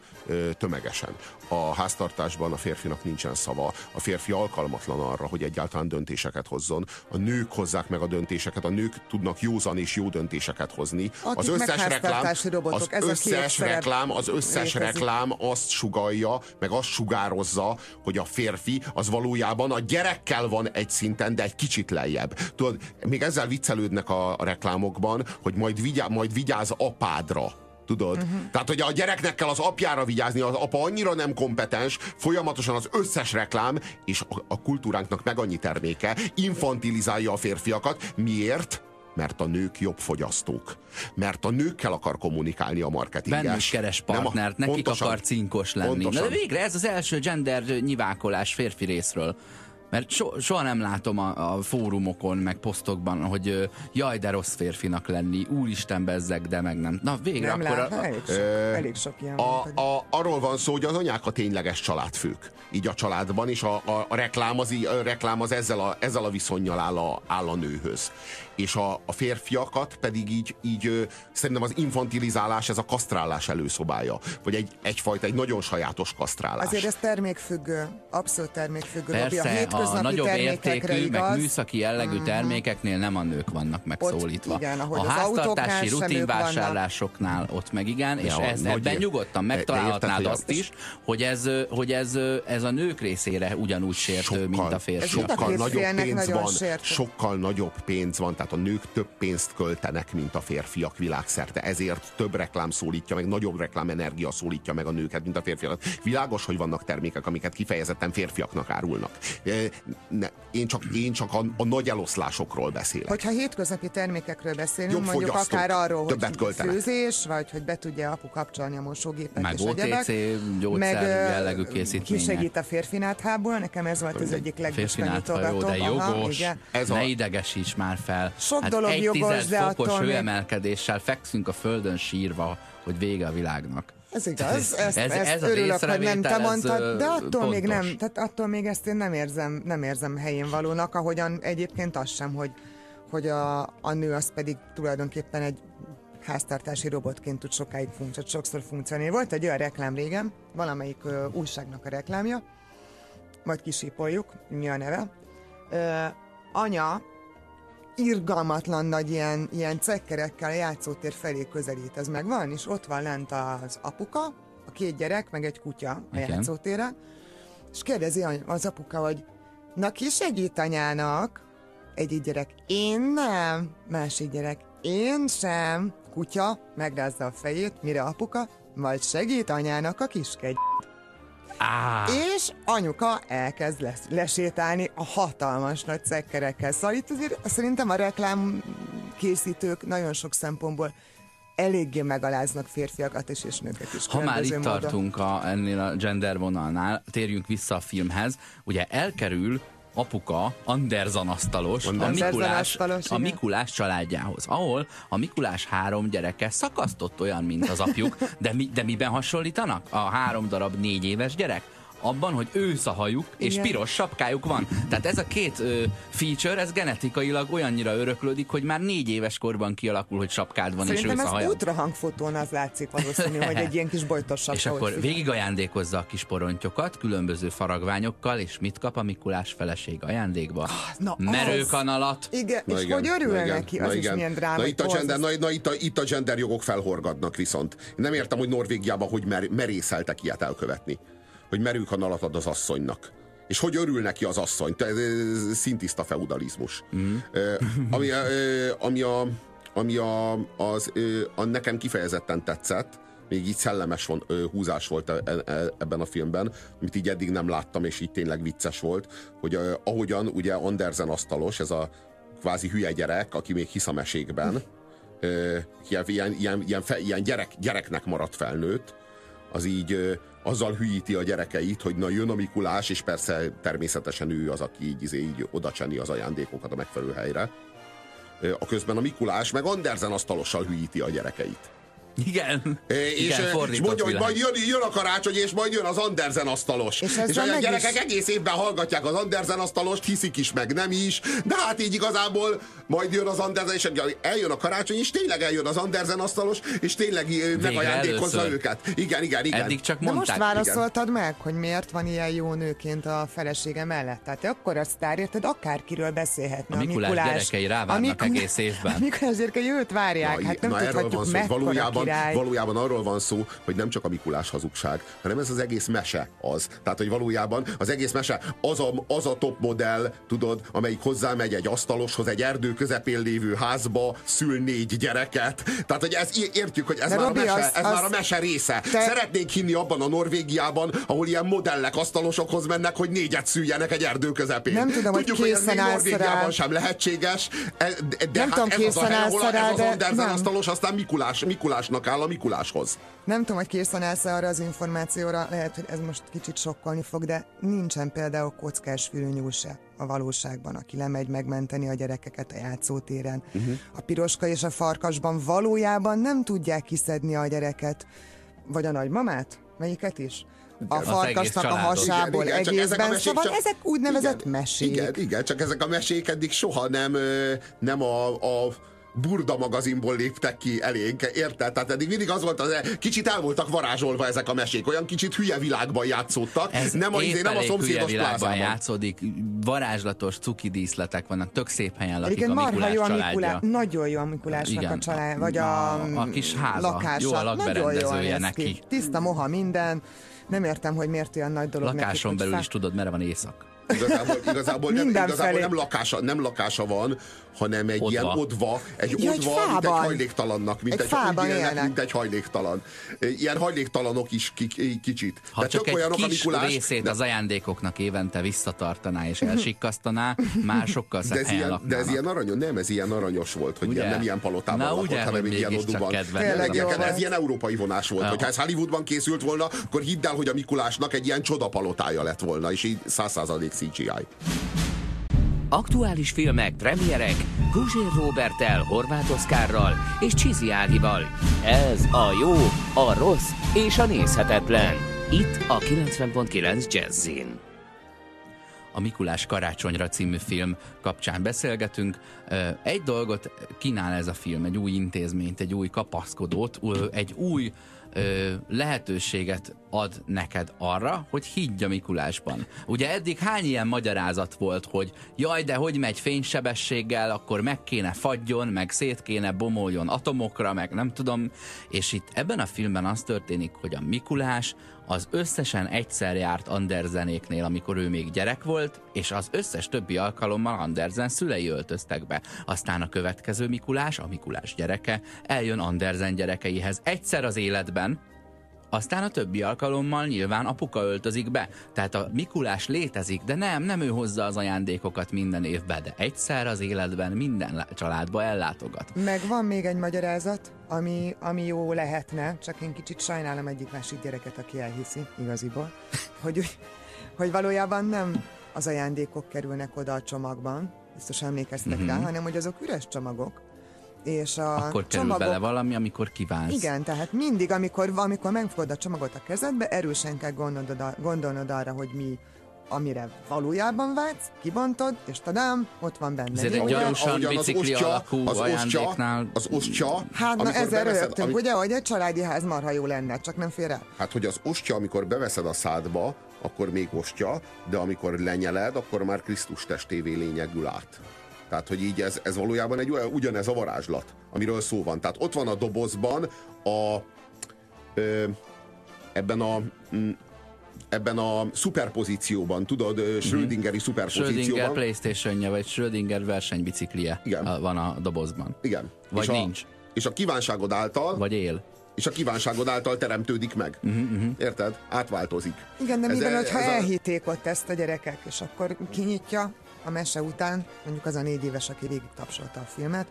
tömegesen. A háztartásban a férfinak nincsen szava, a férfi alkalmatlan arra, hogy egyáltalán döntéseket hozzon. A nők hozzák meg a döntéseket, a nők tudnak józan és jó döntéseket hozni. Akik az összes reklám, robotok, az ez összes reklám, az összes létezik. reklám azt sugalja, meg azt sugározza, hogy a férfi az valójában a gyerekkel van egy szinten, de egy kicsit lejjebb. Tudod, még ezzel viccelődnek a, a reklámokban, hogy majd, vigyá, majd vigyáz apádra. Tudod? Uh-huh. Tehát, hogy a gyereknek kell az apjára vigyázni, az apa annyira nem kompetens, folyamatosan az összes reklám, és a, a kultúránknak meg annyi terméke, infantilizálja a férfiakat. Miért? Mert a nők jobb fogyasztók. Mert a nőkkel akar kommunikálni a marketinges. Bennük keres Nem a- partnert, nekik pontosan. akar cinkos lenni. Pontosan. Na de végre ez az első gender nyivákolás férfi részről. Mert so, soha nem látom a, a fórumokon, meg posztokban, hogy ö, jaj, de rossz férfinak lenni, úristen bezzeg, de meg nem. Na végre Nem akkor... lát, A, elég, sok, elég sok ilyen van. A, pedig. a, arról van szó, hogy az anyák a tényleges családfők. Így a családban, és a, a, a, reklám, az, a reklám az ezzel a, ezzel a viszonyjal áll a, áll a nőhöz. És a, a férfiakat pedig így, így ö, szerintem az infantilizálás, ez a kasztrálás előszobája. Vagy egy, egyfajta, egy nagyon sajátos kasztrálás. Azért ez termékfüggő, abszolút termékfüggő. Persze, Robi. A hétköznapi nagyobb értékű, meg igaz. műszaki jellegű termékeknél nem a nők vannak megszólítva. igen, ahogy a háztartási rutinvásárlásoknál ott meg igen, és Ja, ez, nagy ebben ér- nyugodtan megtalálhatnád érted, azt a- is, hogy ez, hogy ez, ez a nők részére ugyanúgy sértő, mint a Ez a sokkal nagyobb pénz van, sértő. sokkal nagyobb pénz van, tehát a nők több pénzt költenek, mint a férfiak világszerte. Ezért több reklám szólítja meg, nagyobb reklámenergia szólítja meg a nőket, mint a férfiakat. Világos, hogy vannak termékek, amiket kifejezetten férfiaknak árulnak. Ne, én csak, én csak a, a nagy eloszlásokról beszélek. Hogyha hétköznapi termékekről beszélünk, Jobb mondjuk akár arról, többet hogy költenek. főzés, vagy hogy be tudja apu kapcsolni a mosógépet Meg és OTC egyebek. gyógyszer ö, jellegű készítmények. Kisegít a férfináthából, nekem ez volt az egyik legbizonyítógatóbb. de Aha, jogos. igen. Ez ne a- idegesíts már fel. Sok hát dolog egy jogos, de fokos hőemelkedéssel fekszünk a földön sírva, hogy vége a világnak. Ez igaz, ezt, Ez- ez, ez ezt az örülök, hogy nem te ez, mondtad, de attól még pontos. nem, tehát attól még ezt én nem érzem, nem érzem helyén valónak, ahogyan egyébként az sem, hogy, hogy a, a nő az pedig tulajdonképpen egy háztartási robotként tud sokáig funkció, sokszor funkcionálni. Volt egy olyan reklám régen, valamelyik ö, újságnak a reklámja, majd kisípoljuk, mi a neve. Ö, anya irgalmatlan nagy ilyen, ilyen cekkerekkel a játszótér felé közelít. Ez megvan, és ott van lent az apuka, a két gyerek, meg egy kutya a Igen. játszótéren, és kérdezi az apuka, hogy na ki segít anyának? Egyik gyerek, én nem. Másik gyerek, én sem. Kutya megrázza a fejét, mire apuka, majd segít anyának a kiskegy. Á, És anyuka elkezd les, lesétálni a hatalmas nagy cekkerekkel. Szóval itt azért szerintem a reklám készítők nagyon sok szempontból eléggé megaláznak férfiakat is és nőket is. Ha már itt módon. tartunk a, ennél a gender vonalnál, térjünk vissza a filmhez. Ugye elkerül apuka Anderson asztalos, a Anderson Mikulás, asztalos, a. Mikulás családjához, ahol a Mikulás három gyereke szakasztott olyan, mint az apjuk, de, mi, de miben hasonlítanak? A három darab négy éves gyerek? Abban, hogy ősz a hajuk, és Igen. piros sapkájuk van. Tehát ez a két ö, feature, ez genetikailag olyannyira öröklődik, hogy már négy éves korban kialakul, hogy sapkád van, és Szerintem ősz a hajad. ultrahangfotón az látszik valószínű, hogy egy ilyen kis bojtos [laughs] sapka És akkor figyel. végig ajándékozza a kis porontyokat különböző faragványokkal, és mit kap a Mikulás feleség ajándékba? Ah, na. Merőkanalat. Igen, Na és igen, hogy örül na igen, neki, na az is igen. milyen dráma. Na itt, a gender, na, na itt, a, itt a gender jogok felhorgadnak viszont. Nem értem, hogy Norvégiában hogy mer, merészeltek ilyet elkövetni. Hogy merőkanalat ad az asszonynak. És hogy örül neki az asszony. Ez szintiszta feudalizmus. Mm. Ami, ami, a, ami a, az, a nekem kifejezetten tetszett, még így szellemes von, húzás volt e, e, ebben a filmben, amit így eddig nem láttam, és így tényleg vicces volt, hogy ahogyan ugye Andersen asztalos, ez a kvázi hülye gyerek, aki még hisz a mesékben, ilyen, ilyen, ilyen, fe, ilyen gyerek, gyereknek maradt felnőtt, az így azzal hülyíti a gyerekeit, hogy na jön a Mikulás, és persze természetesen ő az, aki így, izé, így oda az ajándékokat a megfelelő helyre. A közben a Mikulás meg Andersen asztalossal hülyíti a gyerekeit. Igen. É, és, Igen, és mondja, hogy világ. majd jön, jön a karácsony, és majd jön az Andersen asztalos. És És, a gyerekek is- egész évben hallgatják az Andersen asztalost, hiszik is, meg nem is, de hát így igazából majd jön az Andersen, és eljön a karácsony, és tényleg eljön az Andersen asztalos, és tényleg megajándékozza őket. Igen, igen, igen. Eddig csak De most mondták. válaszoltad meg, hogy miért van ilyen jó nőként a felesége mellett. Tehát te akkor a sztár, érted, akárkiről beszélhetne. A Mikulás gyerekei rávárnak egész évben. A [laughs] Mikulás gyerekei őt várják, hát nem na tudhatjuk van szó, hogy valójában, király. valójában arról van szó, hogy nem csak a Mikulás hazugság, hanem ez az egész mese az. Tehát, hogy valójában az egész mese az a, az a top modell, tudod, amelyik hozzámegy egy asztaloshoz, egy erdő közepén lévő házba, szül négy gyereket. Tehát, hogy ez, értjük, hogy ez, De már, Robi, a mese, az- ez az- már a mese része. Te- Szeretnénk hinni abban a Norvégiában, ahol ilyen modellek asztalosokhoz mennek, hogy négyet szüljenek egy erdő közepén. Nem tudom, hogy Tudjuk, hogy ez még készen állsz Norvégiában rá. sem lehetséges, e- de, Nem hát tudom, ez az a hely, ahol ez az de Andersen asztalos, aztán Mikulás, Mikulásnak áll a Mikuláshoz. Nem tudom, hogy készen állsz arra az információra, lehet, hogy ez most kicsit sokkolni fog, de nincsen például kockás fülnyúl se a valóságban, aki lemegy megmenteni a gyerekeket a játszótéren. Uh-huh. A piroska és a farkasban valójában nem tudják kiszedni a gyereket, vagy a nagymamát? Melyiket is? A farkasnak a hasából Igen, igen, csak ezek a egészben, mesék szóval csak- ezek úgynevezett igen, mesék. Igen, igen, csak ezek a mesék eddig soha nem, nem a, a Burda magazinból léptek ki elénk, érted? Tehát eddig mindig az volt, az, kicsit el voltak varázsolva ezek a mesék, olyan kicsit hülye világban játszódtak, Ez nem a, épp nem a szomszédos világban plázában. játszódik, varázslatos cuki díszletek vannak, tök szép helyen lakik Igen, a marha Mikulás jó a. Mikulás, nagyon jó a Mikulásnak Igen, a család, vagy a, a- a kis háza, lakása. jó a lakberendezője neki. Ki. Tiszta moha minden. Nem értem, hogy miért olyan nagy dolog Lakáson nekik, belül fá- is tudod, merre van éjszak. Igazából, igazából, nem, igazából nem, lakása, nem lakása van, hanem egy Odva. ilyen odva, egy Ja, egy odva, mint egy hajléktalannak, mint Egy egy, fában úgy élnek, élnek. mint egy hajléktalan. Ilyen hajléktalanok is ki, ki, kicsit. Ha De csak egy olyanok a kis Mikulás, részét de, az ajándékoknak évente visszatartaná és elsikkasztaná, már sokkal de szebb ez, helyen ilyen, de ez ilyen aranyos, nem, ez ilyen aranyos volt, hogy Ugye? ilyen, nem ilyen palotában Na, lakott, ugye, hanem hogy egy ilyen oduban. Ez, ilyen- ez európai vonás volt. Hogyha ez Hollywoodban készült volna, akkor hidd el, hogy a Mikulásnak egy ilyen csodapalotája lett volna, és így 100% CGI. Aktuális filmek, premierek, Guzsér Robertel, Horváth Oszkárral és Csizi Ágival. Ez a jó, a rossz és a nézhetetlen. Itt a 90.9 Jazzin. a Mikulás karácsonyra című film kapcsán beszélgetünk. Egy dolgot kínál ez a film, egy új intézményt, egy új kapaszkodót, egy új lehetőséget ad neked arra, hogy higgy a Mikulásban. Ugye eddig hány ilyen magyarázat volt, hogy jaj, de hogy megy fénysebességgel, akkor meg kéne fagyjon, meg szét kéne bomoljon atomokra, meg nem tudom. És itt ebben a filmben az történik, hogy a Mikulás az összesen egyszer járt Andersenéknél, amikor ő még gyerek volt, és az összes többi alkalommal Andersen szülei öltöztek be. Aztán a következő Mikulás, a Mikulás gyereke, eljön Andersen gyerekeihez egyszer az életben, aztán a többi alkalommal nyilván apuka öltözik be. Tehát a Mikulás létezik, de nem, nem ő hozza az ajándékokat minden évben, de egyszer az életben minden lá- családba ellátogat. Meg van még egy magyarázat, ami, ami jó lehetne, csak én kicsit sajnálom egyik másik gyereket, aki elhiszi, igaziból, [laughs] hogy, hogy valójában nem az ajándékok kerülnek oda a csomagban, biztos emlékeztek mm-hmm. rá, hanem hogy azok üres csomagok, és a. Akkor kerül csomagok... bele valami, amikor kívánsz. Igen, tehát mindig, amikor, amikor megfogod a csomagot a kezedbe, erősen kell gondolnod, gondolnod arra, hogy mi amire valójában vágysz, kibontod, és tadám, ott van benne. Ezért egy gyanúsan ahogyan az bicikli osztya- alakú az ajándéknál- az osztya, Hát na ezzel ami- ugye, hogy egy családi ház marha jó lenne, csak nem fér el. Hát, hogy az ostya, amikor beveszed a szádba, akkor még ostya, de amikor lenyeled, akkor már Krisztus testévé lényegül át. Tehát, hogy így ez, ez valójában egy ugyanez a varázslat, amiről szó van. Tehát ott van a dobozban a ö, ebben a mm, ebben a szuperpozícióban, tudod, ö, Schrödingeri Schrödinger szuperpozícióban. Playstation-je, vagy Schrödinger versenybiciklije Igen. a- van a dobozban. Igen. Vagy és a, nincs. És a kívánságod által, Vagy él. és a kívánságod által teremtődik meg. Uh-huh, uh-huh. Érted? Átváltozik. Igen, de Ez- mivel, hogyha ez a- elhitték ott ezt a gyerekek, és akkor kinyitja a mese után, mondjuk az a négy éves, aki végig tapsolta a filmet,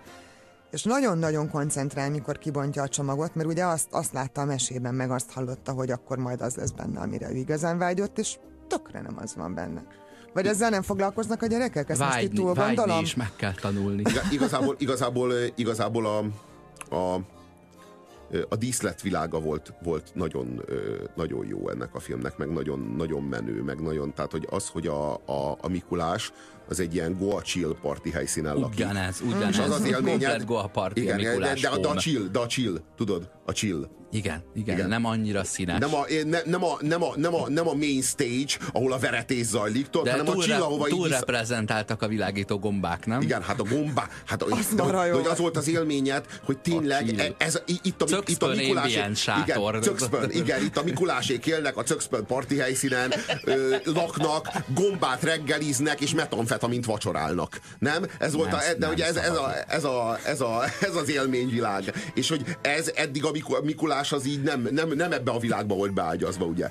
és nagyon-nagyon koncentrál, mikor kibontja a csomagot, mert ugye azt, azt látta a mesében, meg azt hallotta, hogy akkor majd az lesz benne, amire ő igazán vágyott, és tökre nem az van benne. Vagy ezzel nem foglalkoznak a gyerekek? Ezt most itt Vágyni, túl vágyni gondolom? is meg kell tanulni. Iga- Igazából, igazából, igazából a, a, a díszletvilága volt, volt nagyon, nagyon jó ennek a filmnek, meg nagyon, nagyon menő, meg nagyon, tehát hogy az, hogy a, a, a Mikulás az egy ilyen Goa chill party helyszínen lakik. Ugyanez, ugyanez. És az az élményed... Komplet Goa party igen, a de, de, de, a chill, de a chill, tudod, a chill. Igen, igen, Igen. nem annyira színes. Nem a, ne, nem, a, nem, a, nem, a, nem a main stage, ahol a veretés zajlik, tudod, de hanem túl, a chill, ahova így túl vissza- reprezentáltak a világító gombák, nem? Igen, hát a gomba, hát Az de, de, hogy az volt. az élményed, hogy tényleg e- ez, itt a, itt a Cökszpön Mikulás... ambient sátor. Igen, Cökszpön, igen, itt a Mikulásék élnek a Cökszpön parti helyszínen, ö, laknak, gombát reggeliznek, és metamfetamint vacsorálnak. Nem? Ez volt Nem, a, de nem ugye ez, ez, a, ez, a, ez, a, ez az élményvilág. És hogy ez eddig a Miku- Mikulás az így nem, nem, nem ebbe a világba volt beágyazva, ugye?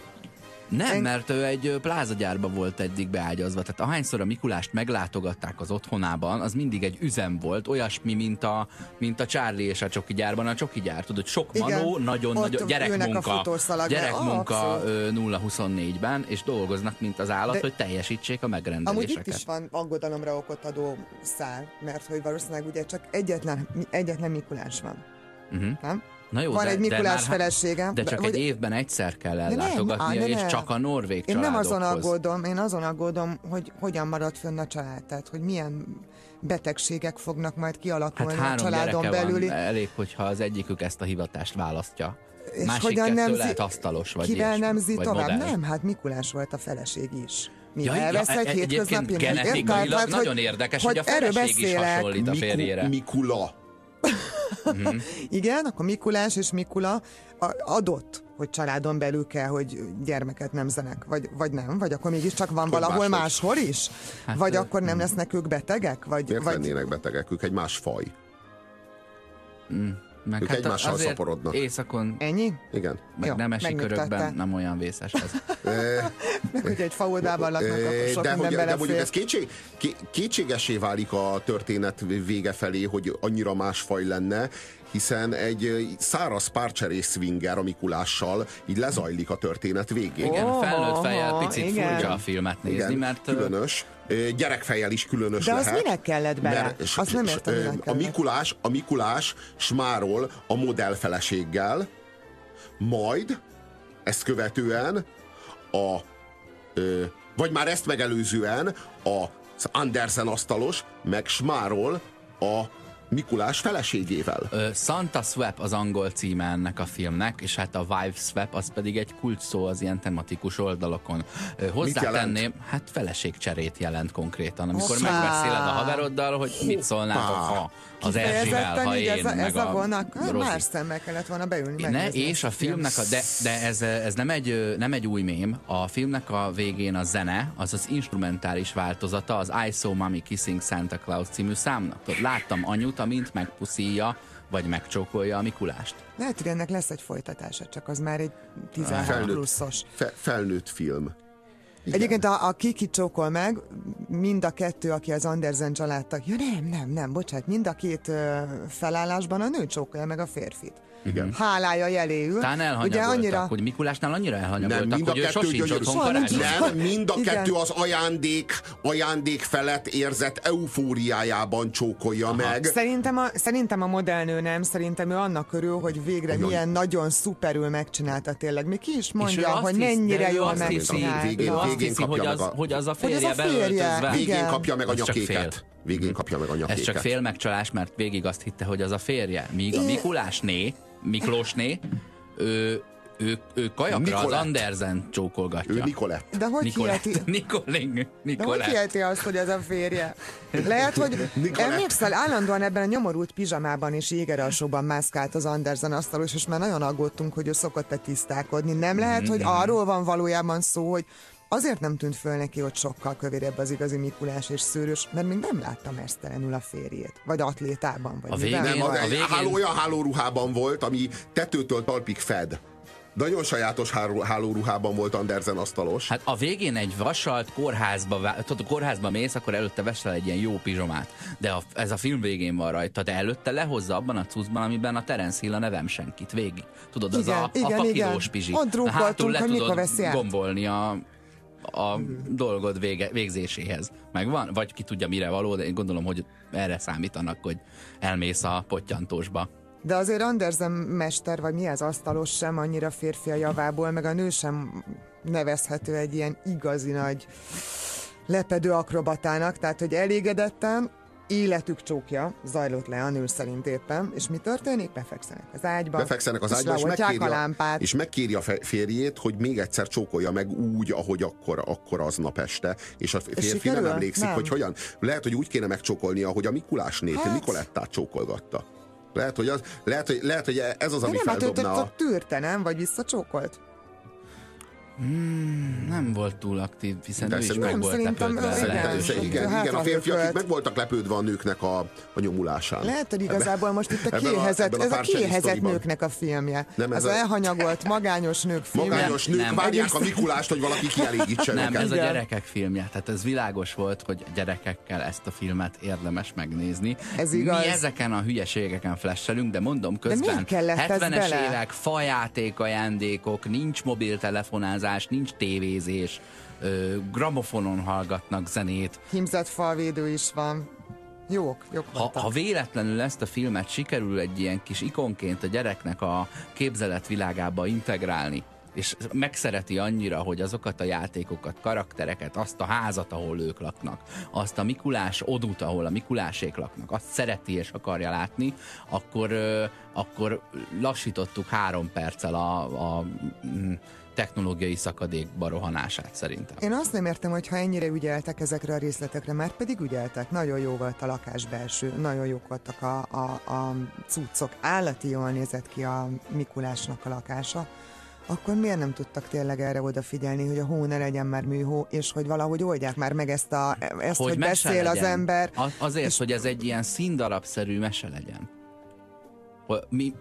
Nem, mert ő egy plázagyárba volt eddig beágyazva. Tehát ahányszor a Mikulást meglátogatták az otthonában, az mindig egy üzem volt, olyasmi, mint a, mint a Charlie és a csoki gyárban. A csoki gyár, tudod, sok manó, nagyon ott nagy ülnek a gyerekmunka, gyerekmunka Ah, ö, 0-24-ben, és dolgoznak, mint az állat, De- hogy teljesítsék a Amúgy megrendeléseket. itt is van aggodalomra okot adó szál, mert hogy valószínűleg ugye csak egyetlen, egyetlen Mikulás van. Uh-huh. Nem? Na jó, van de, egy Mikulás de már, felesége. De csak vagy- egy évben egyszer kell De nem, ellátogatnia, á, de és nem. csak a norvég Én nem azon aggódom, én azon aggódom, hogy hogyan marad fönn a család, tehát hogy milyen betegségek fognak majd Hát kialakulni a három családon belüli. van, elég, hogyha az egyikük ezt a hivatást választja. És Másik hogyan kettő nemzi- lehet asztalos, vagy Kivel ilyesmi, nemzi vagy tovább? modell. Nem, hát Mikulás volt a feleség is. Mi Ja, ja, ja, elvesz e- egy hétköznapi genetikailag? Tehát, nagyon érdekes, hogy a erről feleség is hasonlít a férjére. Mikula. [laughs] Igen, akkor Mikulás és Mikula adott, hogy családon belül kell, hogy gyermeket nemzenek, vagy, vagy nem, vagy akkor mégiscsak van Hogy valahol máshogy. máshol is? Hát, vagy akkor nem lesznek ők betegek? Vagy, Miért vagy lennének betegek? Ők egy más faj. Meg Ők egymással azért szaporodnak. Éjszakon, ennyi? Igen. meg Jó, nemesi megnyugtattál. körökben nem olyan vészes ez. [laughs] Meg hogy egy faodában laknak, akkor sok de, minden hogy, de mondjuk ez kétség, ké- kétségesé válik a történet vége felé, hogy annyira más faj lenne, hiszen egy száraz párcserés swinger a Mikulással így lezajlik a történet végén. Igen, felnőtt fejjel picit igen. furcsa a filmet nézni, Igen, mert különös. Gyerekfejjel is különös De az lehet. minek kellett bele? Mert s- Azt nem s- értem, minek a. Mikulás, a Mikulás smárol a modellfeleséggel, majd ezt követően a ö, vagy már ezt megelőzően az Andersen asztalos meg smárol a Mikulás feleségével. Ö, Santa Swap az angol címe ennek a filmnek, és hát a Wife Swap az pedig egy kult szó az ilyen tematikus oldalokon. Ö, Hozzátenném, hát feleségcserét jelent konkrétan, amikor Hoppá! megbeszéled a haveroddal, hogy mit szólnál, ha az Erzsivel, ha én, ez a, meg ez a a vonak, hát szemmel kellett volna beülni. Ne, és a filmnek, a, de, de ez, ez nem, egy, nem egy új mém, a filmnek a végén a zene, az az instrumentális változata, az I Saw Mommy Kissing Santa Claus című számnak. Láttam anyut, amint megpuszíja, vagy megcsókolja a Mikulást. Lehet, hogy ennek lesz egy folytatása, csak az már egy 16 Felnőtt. pluszos. Fe, felnőtt film. Igen. Egyébként a, a Kiki csókol meg, mind a kettő, aki az Andersen családtag. Ja nem, nem, nem, bocsánat, mind a két felállásban a nő csókolja meg a férfit. Igen. Hálája jeléül. Elhanyagoltak, Ugye annyira... hogy Mikulásnál annyira Nem, elhanyagoltak, mind a hogy ő kettő sosincs gyönyörű. otthon karácsonykor. Nem, mind a Igen. kettő az ajándék, ajándék felett érzett eufóriájában csókolja meg. Szerintem a, szerintem a modellnő nem, szerintem ő annak örül, hogy végre Nagyon. milyen nagyon szuperül megcsinálta tényleg. Mi ki is mondja, hogy hisz- mennyire jól megcsinálta. végén- végén kapja hogy meg az, a- hogy az a Hogy az férje a férje. Végén kapja meg a nyakéket. Végén kapja meg a Ez nyakéket. csak fél megcsalás, mert végig azt hitte, hogy az a férje. Míg a Mikulásné, Miklósné, ő, ő, ő kajakra az Nikolett. Andersen csókolgatja. Ő Nikolett. De hogy Nikolett. hiheti? [laughs] Nikoling. De hogy hiheti azt, hogy ez a férje? Lehet, hogy [laughs] Nikolett. emlékszel, állandóan ebben a nyomorult pizsamában és jégeralsóban mászkált az Andersen asztalos, és már nagyon aggódtunk, hogy ő szokott-e tisztálkodni. Nem lehet, hogy arról van valójában szó, hogy azért nem tűnt föl neki, hogy sokkal kövérebb az igazi Mikulás és szőrös, mert még nem látta mesztelenül a férjét. Vagy atlétában, vagy A végén- Nem, az a egy végén- háló, olyan hálóruhában volt, ami tetőtől talpig fed. Nagyon sajátos háló, hálóruhában volt Andersen asztalos. Hát a végén egy vasalt kórházba, tudod, a kórházba mész, akkor előtte vesel egy ilyen jó pizsomát. De a, ez a film végén van rajta, de előtte lehozza abban a cuccban, amiben a Terence Hill a nevem senkit végig. Tudod, az Igen, a, igen, a fakilós igen. pizsi. Ott Hátul le tudod veszi gombolni a, a dolgod vége, végzéséhez. Megvan? Vagy ki tudja mire való, de én gondolom, hogy erre számítanak, hogy elmész a pottyantósba. De azért Andersen mester, vagy mi az asztalos sem annyira férfi a javából, meg a nő sem nevezhető egy ilyen igazi nagy lepedő akrobatának, tehát hogy elégedetten életük csókja zajlott le a nő szerint éppen, és mi történik? Befekszenek az ágyba, Befekszenek az ágyba, és megkéri, a lámpát. és megkéri a férjét, hogy még egyszer csókolja meg úgy, ahogy akkor, akkor aznap este. És a férfi nem sikerül? emlékszik, Nem. hogy hogyan. Lehet, hogy úgy kéne megcsókolnia, hogy a Mikulás nép, Hát. hát. Nikolettát csókolgatta. Lehet, hogy, az, lehet, hogy, lehet, hogy ez az, De ami nem, hát feldobna a... ott tűrte, nem? Vagy visszacsókolt? Nem volt túl aktív, hiszen Persze, ő is nem, meg volt szerintem lepődve. vele. igen. Igen, igen, hát igen, a férfiak itt meg voltak lepődve a nőknek a, a nyomulásán. Lehet, hogy igazából most itt a a ez a sztoriban. nőknek a filmje. Nem, ez az a- elhanyagolt, magányos nők filmje. Magányos nők nem. várják a Mikulást, hogy valaki kielégítse Nem, őket. ez a gyerekek filmje. Tehát ez világos volt, hogy gyerekekkel ezt a filmet érdemes megnézni. Ez igaz. Mi ezeken a hülyeségeken flashelünk, de mondom közben ez 70-es bele? évek, fajáték ajándékok, nincs mobiltelefonázás, nincs tévézés, ö, gramofonon hallgatnak zenét. Himzett falvédő is van. Jók, jók Ha, ha véletlenül ezt a filmet sikerül egy ilyen kis ikonként a gyereknek a képzeletvilágába integrálni, és megszereti annyira, hogy azokat a játékokat, karaktereket, azt a házat, ahol ők laknak, azt a Mikulás odút, ahol a Mikulásék laknak, azt szereti és akarja látni, akkor, akkor lassítottuk három perccel a, a mm, technológiai szakadékba rohanását szerintem. Én azt nem értem, hogy ha ennyire ügyeltek ezekre a részletekre, mert pedig ügyeltek. Nagyon jó volt a lakás belső, nagyon jók voltak a, a, a cuccok. Állati jól nézett ki a Mikulásnak a lakása. Akkor miért nem tudtak tényleg erre odafigyelni, hogy a hó ne legyen már műhó, és hogy valahogy oldják már meg ezt, a, ezt hogy, hogy beszél az legyen. ember. A- Azért, hogy ez egy ilyen színdarabszerű mese legyen.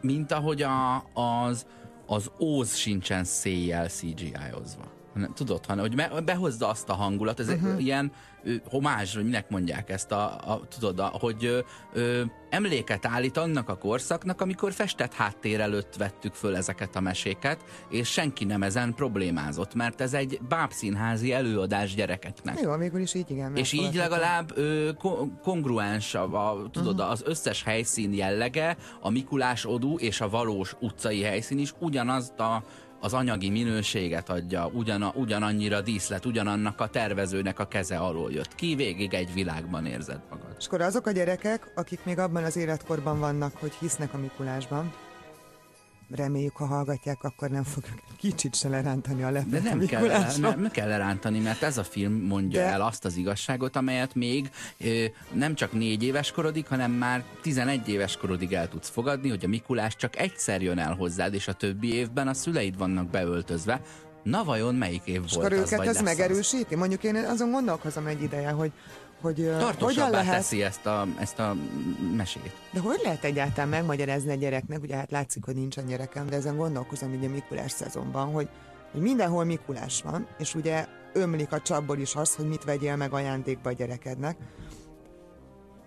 Mint ahogy a, az, az Óz sincsen széjjel CGI-ozva. Hanem, tudod, hanem, hogy behozza azt a hangulat, ez uh-huh. ilyen ö, homázs, hogy minek mondják ezt, a, a, tudod, a, hogy ö, ö, emléket állít annak a korszaknak, amikor festett háttér előtt vettük föl ezeket a meséket, és senki nem ezen problémázott, mert ez egy bábszínházi előadás gyerekeknek. Jó, végül is így igen. És így legalább ö, ko- kongruens a, a, tudod, uh-huh. az összes helyszín jellege, a Mikulás odú és a valós utcai helyszín is ugyanazt a, az anyagi minőséget adja, ugyana, ugyanannyira díszlet, ugyanannak a tervezőnek a keze alól jött ki, végig egy világban érzed magad. És akkor azok a gyerekek, akik még abban az életkorban vannak, hogy hisznek a Mikulásban, reméljük, ha hallgatják, akkor nem fogjuk kicsit se lerántani a De lepet a nem kell, nem, kell lerántani, mert ez a film mondja De- De... el azt az igazságot, amelyet még ö, nem csak négy éves korodig, hanem már 11 éves korodig el tudsz fogadni, hogy a Mikulás csak egyszer jön el hozzád, és a többi évben a szüleid vannak beöltözve. Na vajon melyik év És volt akkor az, őket ez lesz az? megerősíti? Mondjuk én azon gondolkozom egy ideje, hogy, hogy hogyan lehet, teszi ezt a, ezt a mesét. de hogy lehet egyáltalán megmagyarázni a gyereknek, ugye hát látszik, hogy nincsen gyerekem, de ezen gondolkozom így a Mikulás szezonban, hogy, hogy mindenhol Mikulás van, és ugye ömlik a csapból is az, hogy mit vegyél meg ajándékba a gyerekednek.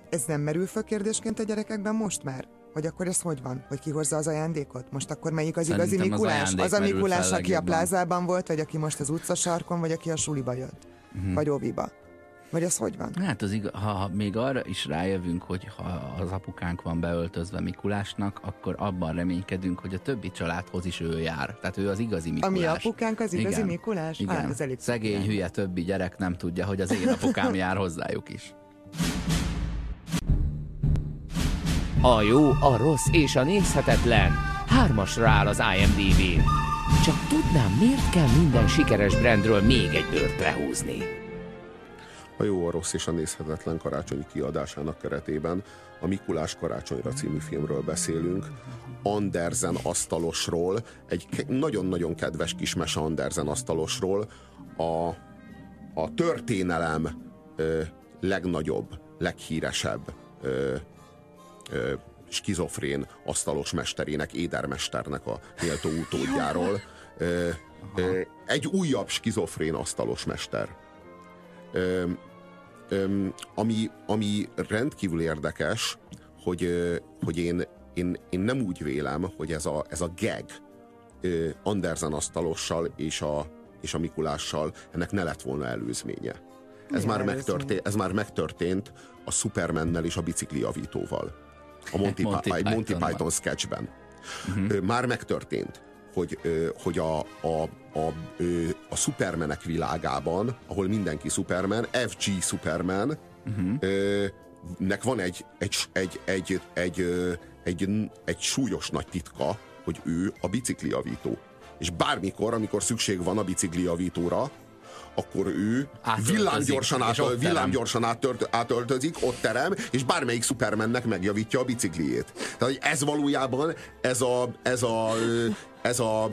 Ez nem merül föl kérdésként a gyerekekben most már? Hogy akkor ez hogy van? Hogy ki hozza az ajándékot? Most akkor melyik az Szerintem az Mikulás? ajándék Az a Mikulás, aki a plázában volt, vagy aki most az utcasarkon, vagy aki a suliba jött? Mhm. Vagy óviba? Vagy az hogy van? Hát az igaz, ha, ha még arra is rájövünk, hogy ha az apukánk van beöltözve Mikulásnak, akkor abban reménykedünk, hogy a többi családhoz is ő jár. Tehát ő az igazi Mikulás. mi apukánk az igazi Igen. Mikulás? Igen. Hát, ez elég Szegény, igen. hülye többi gyerek nem tudja, hogy az én apukám jár hozzájuk is. A jó, a rossz és a nézhetetlen. Hármasra áll az IMDb-n. Csak tudnám, miért kell minden sikeres brandről még egy bőrt lehúzni. A jó, a rossz és a nézhetetlen karácsonyi kiadásának keretében a Mikulás karácsonyra című filmről beszélünk. Andersen asztalosról, egy nagyon-nagyon kedves kis mese Andersen asztalosról, a, a történelem ö, legnagyobb, leghíresebb ö, ö, skizofrén asztalos mesterének, édermesternek a méltó utódjáról. Ö, ö, egy újabb skizofrén asztalos mester. Ö, ami, ami rendkívül érdekes, hogy, hogy én, én, én nem úgy vélem, hogy ez a, ez a gag Andersen asztalossal és a, és a Mikulással ennek ne lett volna előzménye. Ez már, megtörtént, ez már megtörtént a Supermannel és a bicikliavítóval. A [laughs] Monty, Monty Monty, Monty Pythonban. Python sketchben. Uh-huh. Már megtörtént, hogy, hogy a, a, a, a Supermanek világában, ahol mindenki Superman, FG Superman, ö, nek van egy, egy, egy, egy, egy, egy, egy súlyos nagy titka, hogy ő a bicikliavító. És bármikor, amikor szükség van a bicikliavítóra, akkor ő villámgyorsan, terem. villámgyorsan átört, átöltözik, ott terem, és bármelyik Supermannek megjavítja a bicikliét. Tehát hogy ez valójában, ez a, ez a, ez a,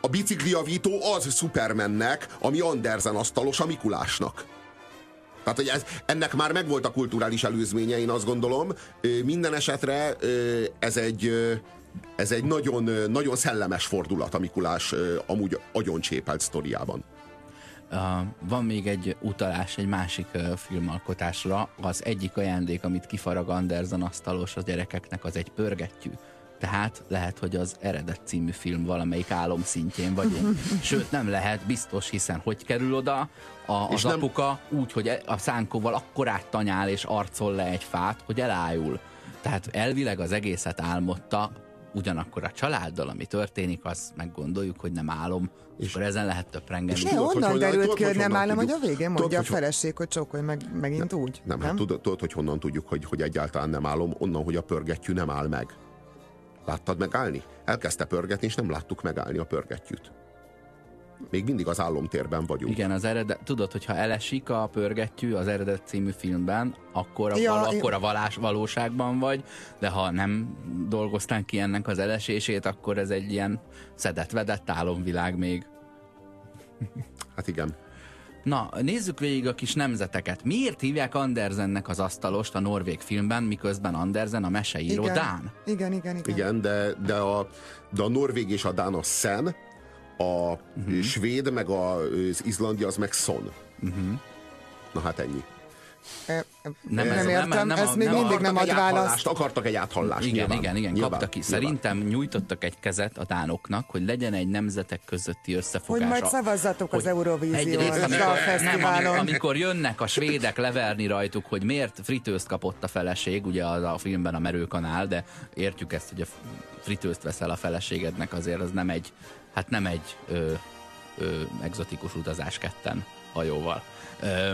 a bicikliavító az Supermannek, ami Andersen asztalos a Mikulásnak. Tehát, hogy ez, ennek már megvolt a kulturális előzménye, én azt gondolom. Minden esetre ez egy, ez egy nagyon, nagyon szellemes fordulat a Mikulás amúgy agyoncsépelt sztoriában. Uh, van még egy utalás egy másik uh, filmalkotásra. Az egyik ajándék, amit kifarag Andersen asztalos a gyerekeknek, az egy pörgettyű. Tehát lehet, hogy az eredet című film valamelyik álom szintjén vagyunk. [laughs] Sőt, nem lehet, biztos, hiszen hogy kerül oda a, az nem- apuka úgy, hogy e- a szánkóval akkorát tanyál és arcol le egy fát, hogy elájul. Tehát elvileg az egészet álmodta, ugyanakkor a családdal, ami történik, azt meggondoljuk, hogy nem álom, és akkor ezen lehet töprengeni. Ne, tudod, hogy onnan derült tudod, ki, hogy nem állom, hogy a végén Tudod, mondja a hogy- feleség, hogy csókolj meg megint úgy. Nem, hát tudod, tudod, hogy honnan tudjuk, hogy, hogy egyáltalán nem állom, onnan, hogy a pörgettyű nem áll meg. Láttad megállni? Elkezdte pörgetni, és nem láttuk megállni a pörgettyűt. Még mindig az álomtérben vagyunk. Igen, az eredet, tudod, hogyha elesik a pörgettyű az eredet című filmben, akkor a, Ja, val, akkor a valás, valóságban vagy, de ha nem dolgoztán ki ennek az elesését, akkor ez egy ilyen szedett-vedett álomvilág még. Hát igen. Na, nézzük végig a kis nemzeteket. Miért hívják Andersennek az asztalost a norvég filmben, miközben Andersen a meseíró Igen. Dán? Igen, igen, igen. Igen, de, de, a, de a norvég és a dán a szen, a uh-huh. svéd meg a, az izlandi az meg szon. Uh-huh. Na hát ennyi. Nem nem, ez- nem nem- értem, nem ez még nem mindig nem ad választ. akartak egy áthallást. Igen, nyilván, igen, igen, nyilván, kapta ki. nyilván. Szerintem nyújtottak egy kezet a dánoknak, hogy legyen egy nemzetek közötti összefogás. Hogy majd szavazzatok az egyrészt, a amikor- dalfesztiválon. Nem, amikor, amikor jönnek a svédek leverni rajtuk, hogy miért fritőzt kapott a feleség, ugye az a filmben a merőkanál, de értjük ezt, hogy a fritőzt veszel a feleségednek, azért az nem egy, hát nem egy ö, ö, egzotikus utazás ketten hajóval. Ö,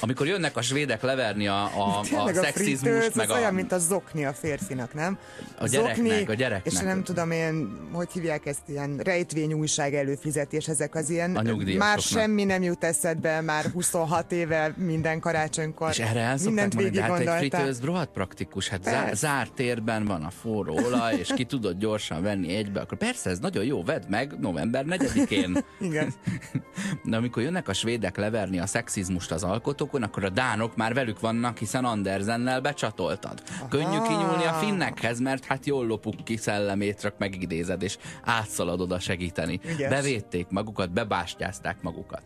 amikor jönnek a svédek leverni a, a, a [laughs] Tényleg a szexizmust, fritőz, meg az a, olyan, mint a zokni a férfinak, nem? A gyereknek, a gyereknek. És nem tudom én, hogy hívják ezt, ilyen rejtvény újság előfizetés, ezek az ilyen, A már semmi nem jut eszedbe, már 26 éve minden karácsonykor. És erre el mindent mondani, de végig hát egy gondoltál. fritőz rohadt praktikus, hát zár, zárt térben van a forró olaj, és ki tudod gyorsan venni egybe, akkor persze ez nagyon jó, vedd meg november 4-én. Igen. [laughs] De amikor jönnek a svédek leverni a szexizmust az alkotókon, akkor a dánok már velük vannak, hiszen Andersennel becsatoltad. Könnyű kinyúlni a finnekhez, mert hát jól lopuk ki szellemét, csak megidézed, és átszaladod oda segíteni. Ügyes. Bevédték magukat, bebástyázták magukat.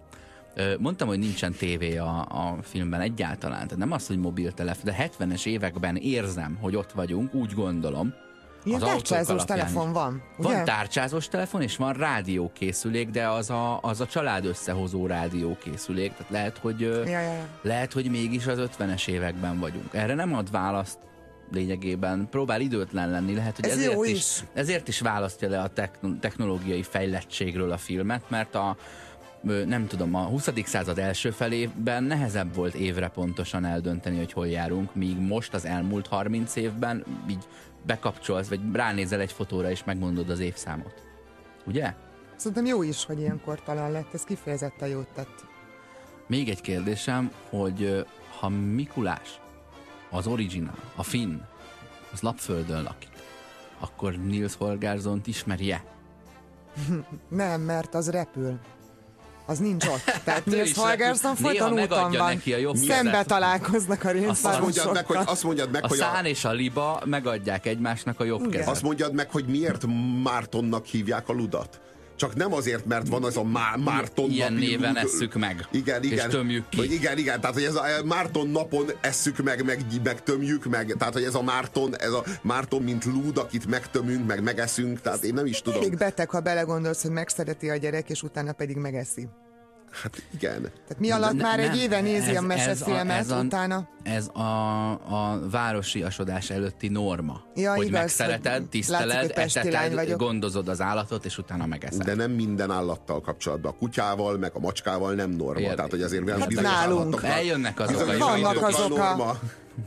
Mondtam, hogy nincsen tévé a, a filmben egyáltalán, tehát nem az, hogy mobiltelefon, de 70-es években érzem, hogy ott vagyunk, úgy gondolom. Ilyen tárcsázós telefon van, ugye? Van tárcsázós telefon, és van rádiókészülék, de az a, az a család összehozó rádiókészülék. Tehát lehet, hogy, Ja, ja, ja. lehet, hogy mégis az 50-es években vagyunk. Erre nem ad választ lényegében. Próbál időtlen lenni. Lehet, hogy Ez ezért, is, is. ezért is választja le a techno- technológiai fejlettségről a filmet, mert a nem tudom, a 20. század első felében nehezebb volt évre pontosan eldönteni, hogy hol járunk, míg most az elmúlt 30 évben így bekapcsolsz, vagy ránézel egy fotóra, és megmondod az évszámot. Ugye? Szerintem jó is, hogy ilyenkor talán lett, ez kifejezetten jót tett. Még egy kérdésem, hogy ha Mikulás, az original, a finn, az Lapföldön lakik, akkor Nils Holgerssont ismerje? [laughs] Nem, mert az repül. Az nincs ott. Tehát Ő Nils Holgersson folyton van. neki a jobb Szembe kezet. találkoznak a Azt mondjad meg, hogy, azt mondjad meg, A hogy szán a, és a liba megadják egymásnak a jobb Igen. kezet. azt mondjad meg, hogy miért Mártonnak hívják a ludat. Csak nem azért, mert van az a Má- Márton Ilyen napi néven lud- esszük meg, Igen, és igen. tömjük ki. Hogy igen, igen, tehát hogy ez a Márton napon esszük meg, meg, meg tömjük meg, tehát hogy ez a Márton, ez a Márton, mint lúd, akit megtömünk, meg megeszünk, tehát én nem is tudom. Elég beteg, ha belegondolsz, hogy megszereti a gyerek, és utána pedig megeszi. Hát igen. Tehát mi alatt Ne- már egy nem, éve nézi ez- a ez mesefilmet, ez a, utána... Ez a, a városiasodás előtti norma. Ja, hogy igaz, megszereted, hogy látszik, tiszteled, lány eteted, vagyok. gondozod az állatot, és utána megeszed. De nem minden állattal kapcsolatban. A kutyával, meg a macskával nem norma. Érde- Tehát, hogy azért Hát bizonyos nálunk. állatoknak- Eljönnek azok a bizonyos jó Vannak idők. azok a- norma.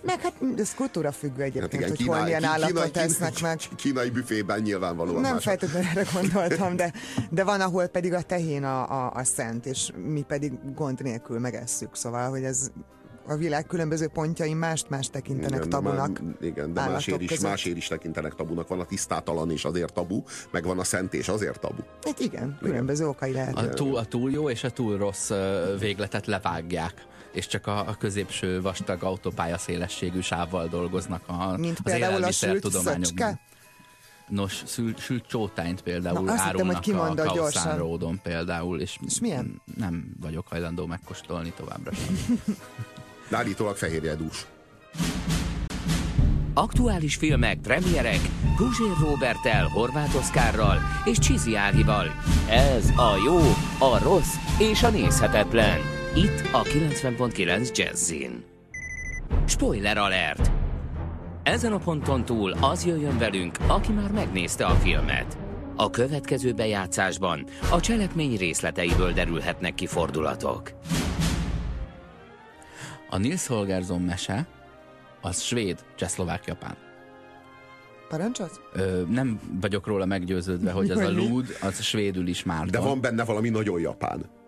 Meg hát ez kultúra függő Hát egyébként, igen, hogy kínai, hol milyen állatot kínai, tesznek meg. kínai büfében nyilvánvalóan Nem feltétlenül erre gondoltam, de, de van, ahol pedig a tehén a, a, a szent, és mi pedig gond nélkül megesszük. Szóval, hogy ez a világ különböző pontjain mást-más tekintenek Igen, de már- tabunak. igen, de másért is, között. másért is tekintenek tabunak. Van a tisztátalan és azért tabu, meg van a szent és azért tabu. Hát igen, különböző okai lehet. A túl, a túl jó és a túl rossz végletet levágják és csak a, a középső vastag autópálya szélességű sávval dolgoznak a, Mint az élelmiszertudományokban. Nos, sült, sült csótányt például Na, azt hittem, hogy árulnak a Kauszán. Ródon például, és, És milyen? nem vagyok hajlandó megkóstolni továbbra sem. [laughs] Állítólag fehérjedús. Aktuális filmek, premierek, Guzsér Robertel, Horváth Oszkárral és Csizi Ágival. Ez a jó, a rossz és a nézhetetlen. Itt a 90.9 Jazzin. Spoiler alert! Ezen a ponton túl az jöjjön velünk, aki már megnézte a filmet. A következő bejátszásban a cselekmény részleteiből derülhetnek ki fordulatok. A Nils Holgersson mese az svéd, csehszlovák, japán. Parancsolsz? Ö, nem vagyok róla meggyőződve, hogy az a lúd, az svédül is már. De van benne valami nagyon japán.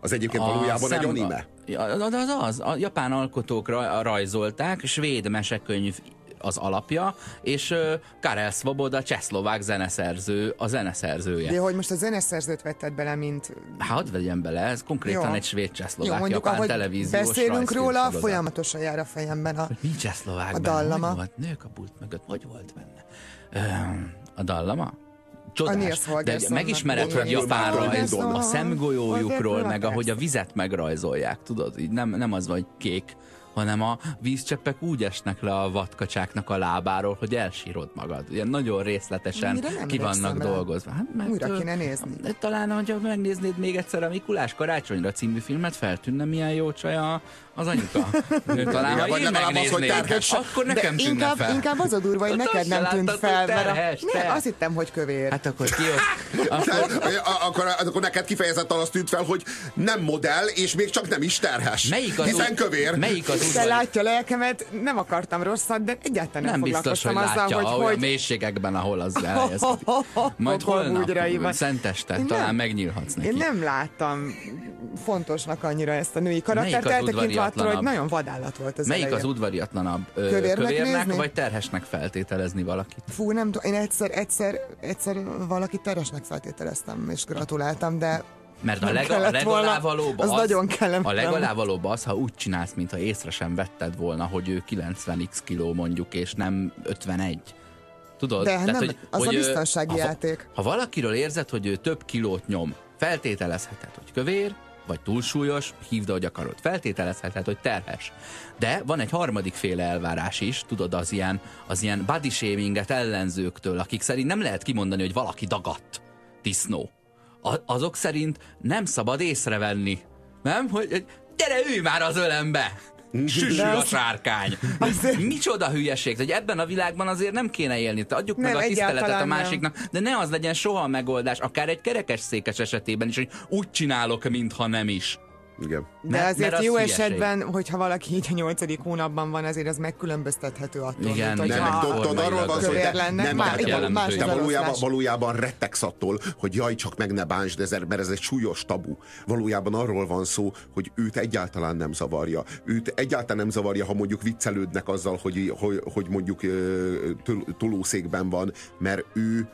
Az egyébként a valójában szem, egy anime. A, az, az, az, a japán alkotók rajzolták, svéd mesekönyv az alapja, és Karel Svoboda, csehszlovák zeneszerző, a zeneszerzője. De hogy most a zeneszerzőt vetted bele, mint... Hát vegyem bele, ez konkrétan Jó. egy svéd csehszlovák Jó, japán televíziós beszélünk róla, sorozat. folyamatosan jár a fejemben a, mi csehszlovák a dallama. Hogy volt? Nők a pult mögött, hogy volt benne? a dallama? Csodás. De megismered, hogy japán rajz a szemgolyójukról, meg ahogy a vizet megrajzolják, tudod? Így nem, nem az, vagy kék hanem a vízcseppek úgy esnek le a vatkacsáknak a lábáról, hogy elsírod magad. Ilyen nagyon részletesen ki vannak dolgozva. Hát, mert, Újra kéne nézni. Talán, hogyha megnéznéd még egyszer a Mikulás karácsonyra című filmet, feltűnne milyen jó csaj a, az anyuka. Talán, ha én megnéznék, az, hogy akkor nekem tűnne inkább, fel. Inkább az a durva, hogy neked nem tűnt fel, mert a, ne, azt hittem, hogy kövér. Hát akkor ki [laughs] akkor... akkor, akkor neked kifejezetten azt tűnt fel, hogy nem modell, és még csak nem is terhes. Melyik az hiszen kövér. Melyik az Te látja lelkemet, nem akartam rosszat, de egyáltalán nem, nem biztos, hogy azzal, látja, hogy, hogy... mélységekben, ahol az elhelyezkedik. [laughs] Majd holnap, szenteste, talán megnyílhatsz neki. Én nem láttam fontosnak annyira ezt a női karaktert, eltekintve attól, hogy nagyon vadállat volt az Melyik elején. az udvariatlanabb? Kövérnek, kövérnek vagy terhesnek feltételezni valakit? Fú, nem tudom, én egyszer, egyszer, egyszer valakit terhesnek feltételeztem, és gratuláltam, de mert a, leg, a legalávalóbb az, az, nagyon kellemetlen. A legalávalóbb az, ha úgy csinálsz, mintha észre sem vetted volna, hogy ő 90x kiló mondjuk, és nem 51. Tudod? De Tehát, nem, hogy, az hogy, a biztonsági ha, játék. Ha valakiről érzed, hogy ő több kilót nyom, feltételezheted, hogy kövér, vagy túlsúlyos, hívd, hogy akarod. Feltételezheted, hogy terhes. De van egy harmadik féle elvárás is, tudod, az ilyen, az ilyen body shaminget ellenzőktől, akik szerint nem lehet kimondani, hogy valaki dagadt. Disznó. A, azok szerint nem szabad észrevenni. Nem? Hogy, hogy gyere, ülj már az ölembe! Süsű a sárkány. Azért... Micsoda hülyeség, hogy ebben a világban azért nem kéne élni. Te adjuk nem, meg a tiszteletet a másiknak, nem. de ne az legyen soha a megoldás, akár egy kerekes székes esetében is, hogy úgy csinálok, mintha nem is. Igen. De mert, azért mert jó hülyeség. esetben, hogyha valaki így a nyolcadik hónapban van, azért az megkülönböztethető attól, Igen, mint, hogy nem, a tudod, arról van szó, hogy lenne. Nem, már, nem, más de valójában, valójában rettegsz attól, hogy jaj, csak meg ne bántsd, mert ez egy súlyos tabu. Valójában arról van szó, hogy őt egyáltalán nem zavarja. Őt egyáltalán nem zavarja, ha mondjuk viccelődnek azzal, hogy, hogy, hogy mondjuk tolószékben van, mert ő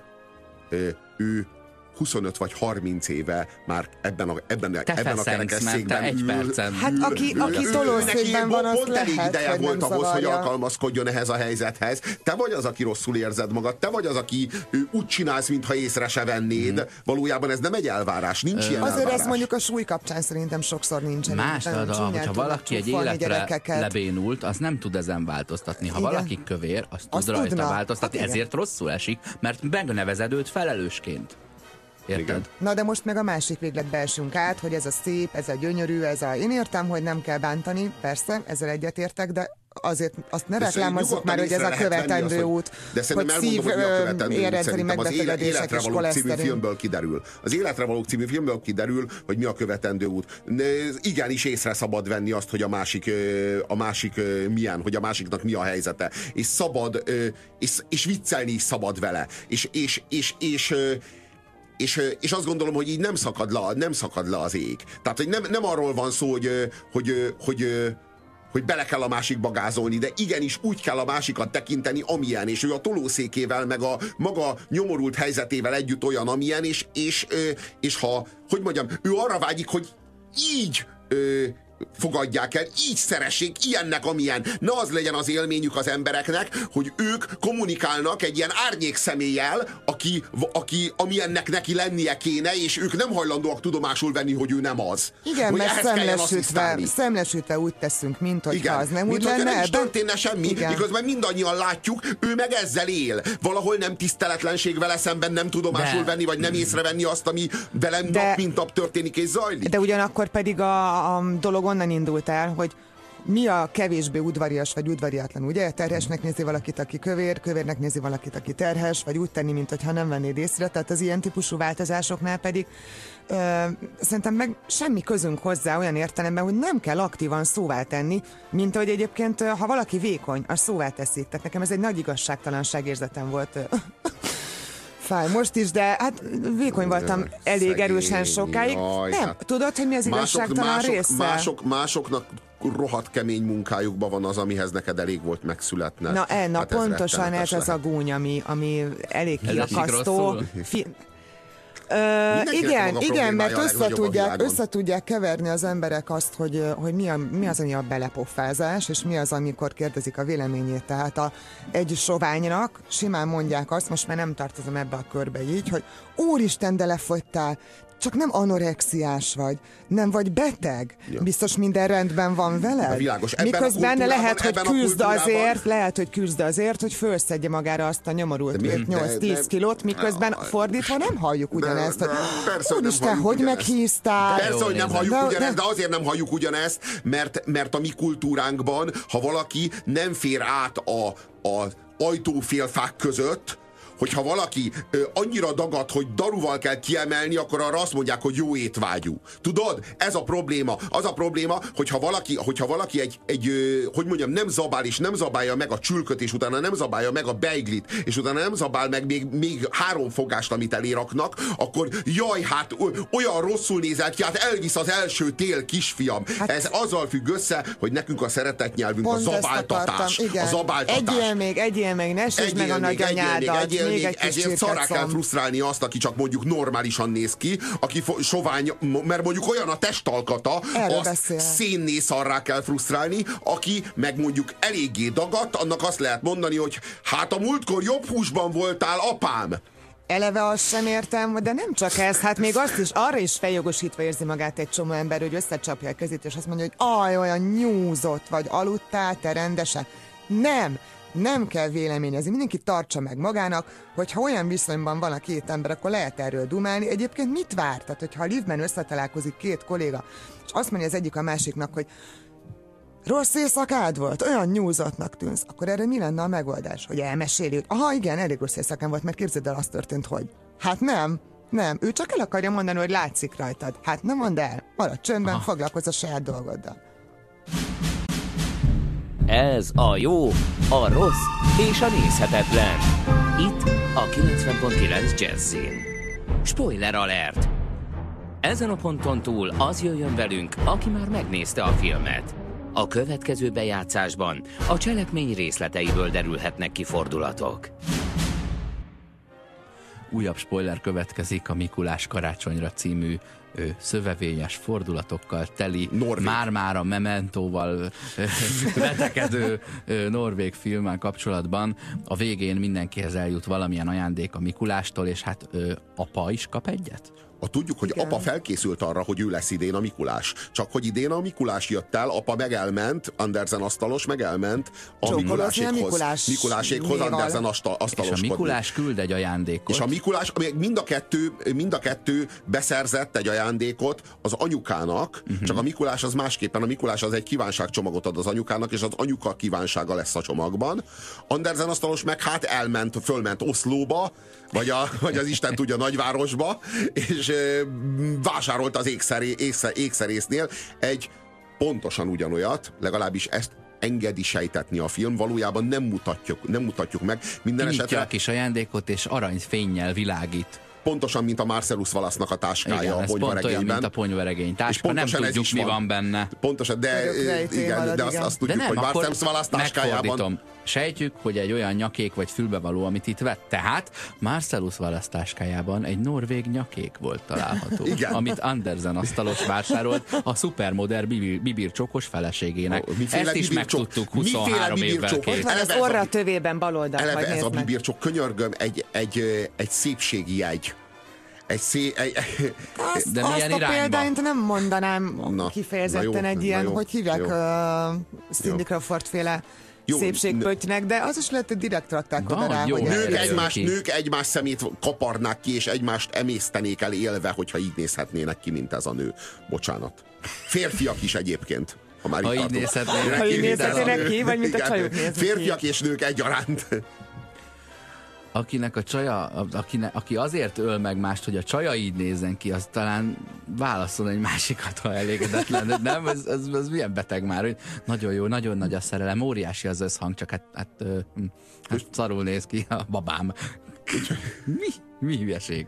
ő 25 vagy 30 éve már ebben a, ebben, te ebben a kerekesszékben egy percen. Hát aki, aki tolószékben van, az lehet, elég ideje hogy volt ahhoz, hogy alkalmazkodjon ehhez a helyzethez. Te vagy az, aki rosszul érzed magad, te vagy az, aki úgy csinálsz, mintha észre se vennéd. Hmm. Valójában ez nem egy elvárás, nincs Ö, ilyen Azért elvárás. ez mondjuk a súly kapcsán szerintem sokszor nincsen. Más a hogyha valaki egy életre lebénult, az nem tud ezen változtatni. Ha Igen. valaki kövér, az tud rajta tudna. változtatni, hát ezért rosszul esik, mert megnevezed őt felelősként. Érted? Igen. Na de most meg a másik végletbe esünk át, hogy ez a szép, ez a gyönyörű, ez a... Én értem, hogy nem kell bántani, persze, ezzel egyetértek, de azért azt ne reklámozzuk már, hogy ez a követendő azt, út, de hogy szív érrendszeri megbetegedések és koleszterin. című filmből kiderül. Az Életre való című filmből kiderül, hogy mi a követendő út. Igenis észre szabad venni azt, hogy a másik, a másik milyen, hogy a másiknak mi a helyzete. És szabad, és, és viccelni is szabad vele. És, és, és, és, és és, és azt gondolom, hogy így nem szakad le, nem szakad le az ég. Tehát, hogy nem, nem arról van szó, hogy, hogy, hogy, hogy bele kell a másikba gázolni, de igenis úgy kell a másikat tekinteni, amilyen, és ő a tolószékével, meg a maga nyomorult helyzetével együtt olyan, amilyen, és, és, és ha, hogy mondjam, ő arra vágyik, hogy így fogadják el, így szeressék, ilyennek, amilyen. Ne az legyen az élményük az embereknek, hogy ők kommunikálnak egy ilyen árnyék személlyel, aki, aki amilyennek neki lennie kéne, és ők nem hajlandóak tudomásul venni, hogy ő nem az. Igen, hogy mert szemlesütve, szemlesütve úgy teszünk, mint hogy az nem mint úgy lenne. Nem is történne semmi, Igen. miközben mindannyian látjuk, ő meg ezzel él. Valahol nem tiszteletlenség vele szemben nem tudomásul de. venni, vagy nem észrevenni azt, ami velem de, nap mint nap történik és zajlik. De ugyanakkor pedig a, a dolog onnan indult el, hogy mi a kevésbé udvarias vagy udvariatlan, ugye? Terhesnek nézi valakit, aki kövér, kövérnek nézi valakit, aki terhes, vagy úgy tenni, mint nem vennéd észre. Tehát az ilyen típusú változásoknál pedig ö, szerintem meg semmi közünk hozzá olyan értelemben, hogy nem kell aktívan szóvá tenni, mint hogy egyébként, ha valaki vékony, az szóvá teszik. Tehát nekem ez egy nagy igazságtalanság érzetem volt fáj most is, de hát vékony voltam elég Szegény, erősen sokáig. Jaj, nem, hát tudod, hogy mi az igazságtalan mások, része? Mások, másoknak rohadt kemény munkájukban van az, amihez neked elég volt megszületni. Na, e, na hát pontosan ez, ez az a gúny, ami, ami elég kiakasztó. Igen, igen, mert össze tudják, össze tudják keverni az emberek azt, hogy, hogy mi, a, mi az, ami a belepofázás, és mi az, amikor kérdezik a véleményét. Tehát a, egy soványnak simán mondják azt, most már nem tartozom ebbe a körbe így, hogy úristen, de lefogytál, csak nem anorexiás vagy, nem vagy beteg. Ja. Biztos minden rendben van veled. Világos. Ebben Miközben lehet, hogy küzd azért, lehet, hogy küzd azért, hogy fölszedje magára azt a nyomorult 8-10 kilót, miközben fordítva nem halljuk ugyanezt. De, de, persze, Úristen, hogy meghíztál? Persze, hogy nem halljuk de, ugyanezt, de azért nem halljuk ugyanezt, mert, mert a mi kultúránkban, ha valaki nem fér át a, a ajtófélfák között, hogyha valaki ö, annyira dagad, hogy daruval kell kiemelni, akkor arra azt mondják, hogy jó étvágyú. Tudod? Ez a probléma. Az a probléma, hogyha valaki, hogyha valaki egy, egy ö, hogy mondjam, nem zabál és nem zabálja meg a csülköt, és utána nem zabálja meg a beiglit, és utána nem zabál meg még, még három fogást, amit eléraknak, akkor jaj, hát olyan rosszul nézel ki, hát elvisz az első tél, kisfiam. Hát, Ez azzal függ össze, hogy nekünk a szeretett nyelvünk a zabáltatás. A zabáltatás. Egyél még, egyél még, ne meg a nagyanyádat még egy ezért szarrá kell frusztrálni azt, aki csak mondjuk normálisan néz ki, aki sovány, mert mondjuk olyan a testalkata, Erről azt beszél. szénné szarrá kell frusztrálni, aki meg mondjuk eléggé dagadt, annak azt lehet mondani, hogy hát a múltkor jobb húsban voltál, apám. Eleve azt sem értem, de nem csak ez, hát még azt is, arra is feljogosítva érzi magát egy csomó ember, hogy összecsapja a kezét, és azt mondja, hogy aj, olyan nyúzott vagy, aludtál te rendesen. Nem, nem kell véleményezni, mindenki tartsa meg magának, hogyha olyan viszonyban van a két ember, akkor lehet erről dumálni. Egyébként mit vár? Tehát, hogyha a liftben összetalálkozik két kolléga, és azt mondja az egyik a másiknak, hogy rossz éjszakád volt, olyan nyúzatnak tűnsz, akkor erre mi lenne a megoldás? Hogy elmeséli, hogy aha, igen, elég rossz éjszakám volt, mert képzeld el, az történt, hogy hát nem, nem, ő csak el akarja mondani, hogy látszik rajtad. Hát nem mondd el, maradj csöndben, foglalkozz a saját dolgoddal. Ez a jó, a rossz és a nézhetetlen. Itt a 90.9 Jazzin. Spoiler alert! Ezen a ponton túl az jöjjön velünk, aki már megnézte a filmet. A következő bejátszásban a cselekmény részleteiből derülhetnek ki fordulatok. Újabb spoiler következik a Mikulás karácsonyra című szövevényes fordulatokkal teli, már-már a mementóval [laughs] vetekedő norvég filmmel kapcsolatban a végén mindenkihez eljut valamilyen ajándék a Mikulástól, és hát apa is kap egyet? A tudjuk, hogy Igen. apa felkészült arra, hogy ő lesz idén a Mikulás. Csak hogy idén a Mikulás jött el, apa megelment, Andersen asztalos megelment a Mikulásékhoz. Mikulás Mikulásékhoz Andersen asztaloskodni. És a Mikulás küld egy ajándékot. És a Mikulás, mind a kettő, mind a kettő beszerzett egy ajándékot az anyukának, uh-huh. csak a Mikulás az másképpen. A Mikulás az egy kívánságcsomagot ad az anyukának, és az anyuka kívánsága lesz a csomagban. Andersen asztalos meg hát elment, fölment Oszlóba, vagy, a, vagy az Isten tudja nagyvárosba, és vásárolt az ékszeri, ékszer, ékszerésznél egy pontosan ugyanolyat, legalábbis ezt engedi sejtetni a film, valójában nem mutatjuk, nem mutatjuk meg. Minden Kinyitja esetre... a kis ajándékot, és aranyfényjel világít pontosan, mint a Marcellus Wallace-nak a táskája igen, a ponyveregényben. Pont olyan, mint a ponyveregény táska, nem tudjuk, mi van. van benne. Pontosan, de, igen, de azt, azt tudjuk, nem, hogy Marcellus Wallace táskájában Sejtjük, hogy egy olyan nyakék vagy fülbevaló, amit itt vett. Tehát Marcellus választáskájában egy norvég nyakék volt található, Igen. amit Andersen asztalos vásárolt a szupermodern bibir, bibircsokos feleségének. Miféle Ezt is megtudtuk Miféle 23 évvel később. Ott van az orra tövében baloldal, Eleve ez a bibircsok könyörgöm egy, egy, egy szépségi jegy. Egy szé... Egy, Azt, De azt milyen a irányba? példányt nem mondanám Na, na, na kifejezetten jó, egy ilyen, jó, hogy hívják jó. uh, Cindy. Crawford féle Jó, szépségpöttynek, de az is lehet, hogy direkt rakták Van, oda rá, jó, hogy nők egymás, nők egymás szemét kaparnák ki, és egymást emésztenék el élve, hogyha így nézhetnének ki, mint ez a nő. Bocsánat. Férfiak is egyébként. Ha már Ha így nézhetnének Ki, mint a csajok. Férfiak és nők egyaránt. Akinek a csaja, akine, aki azért öl meg mást, hogy a csaja így nézzen ki, az talán válaszol egy másikat, ha elégedetlen. De nem, ez, ez, ez milyen beteg már, hogy nagyon jó, nagyon nagy a szerelem, óriási az összhang, csak hát, hát, hm, hát szarul néz ki a babám. Mi? Mi hülyeség?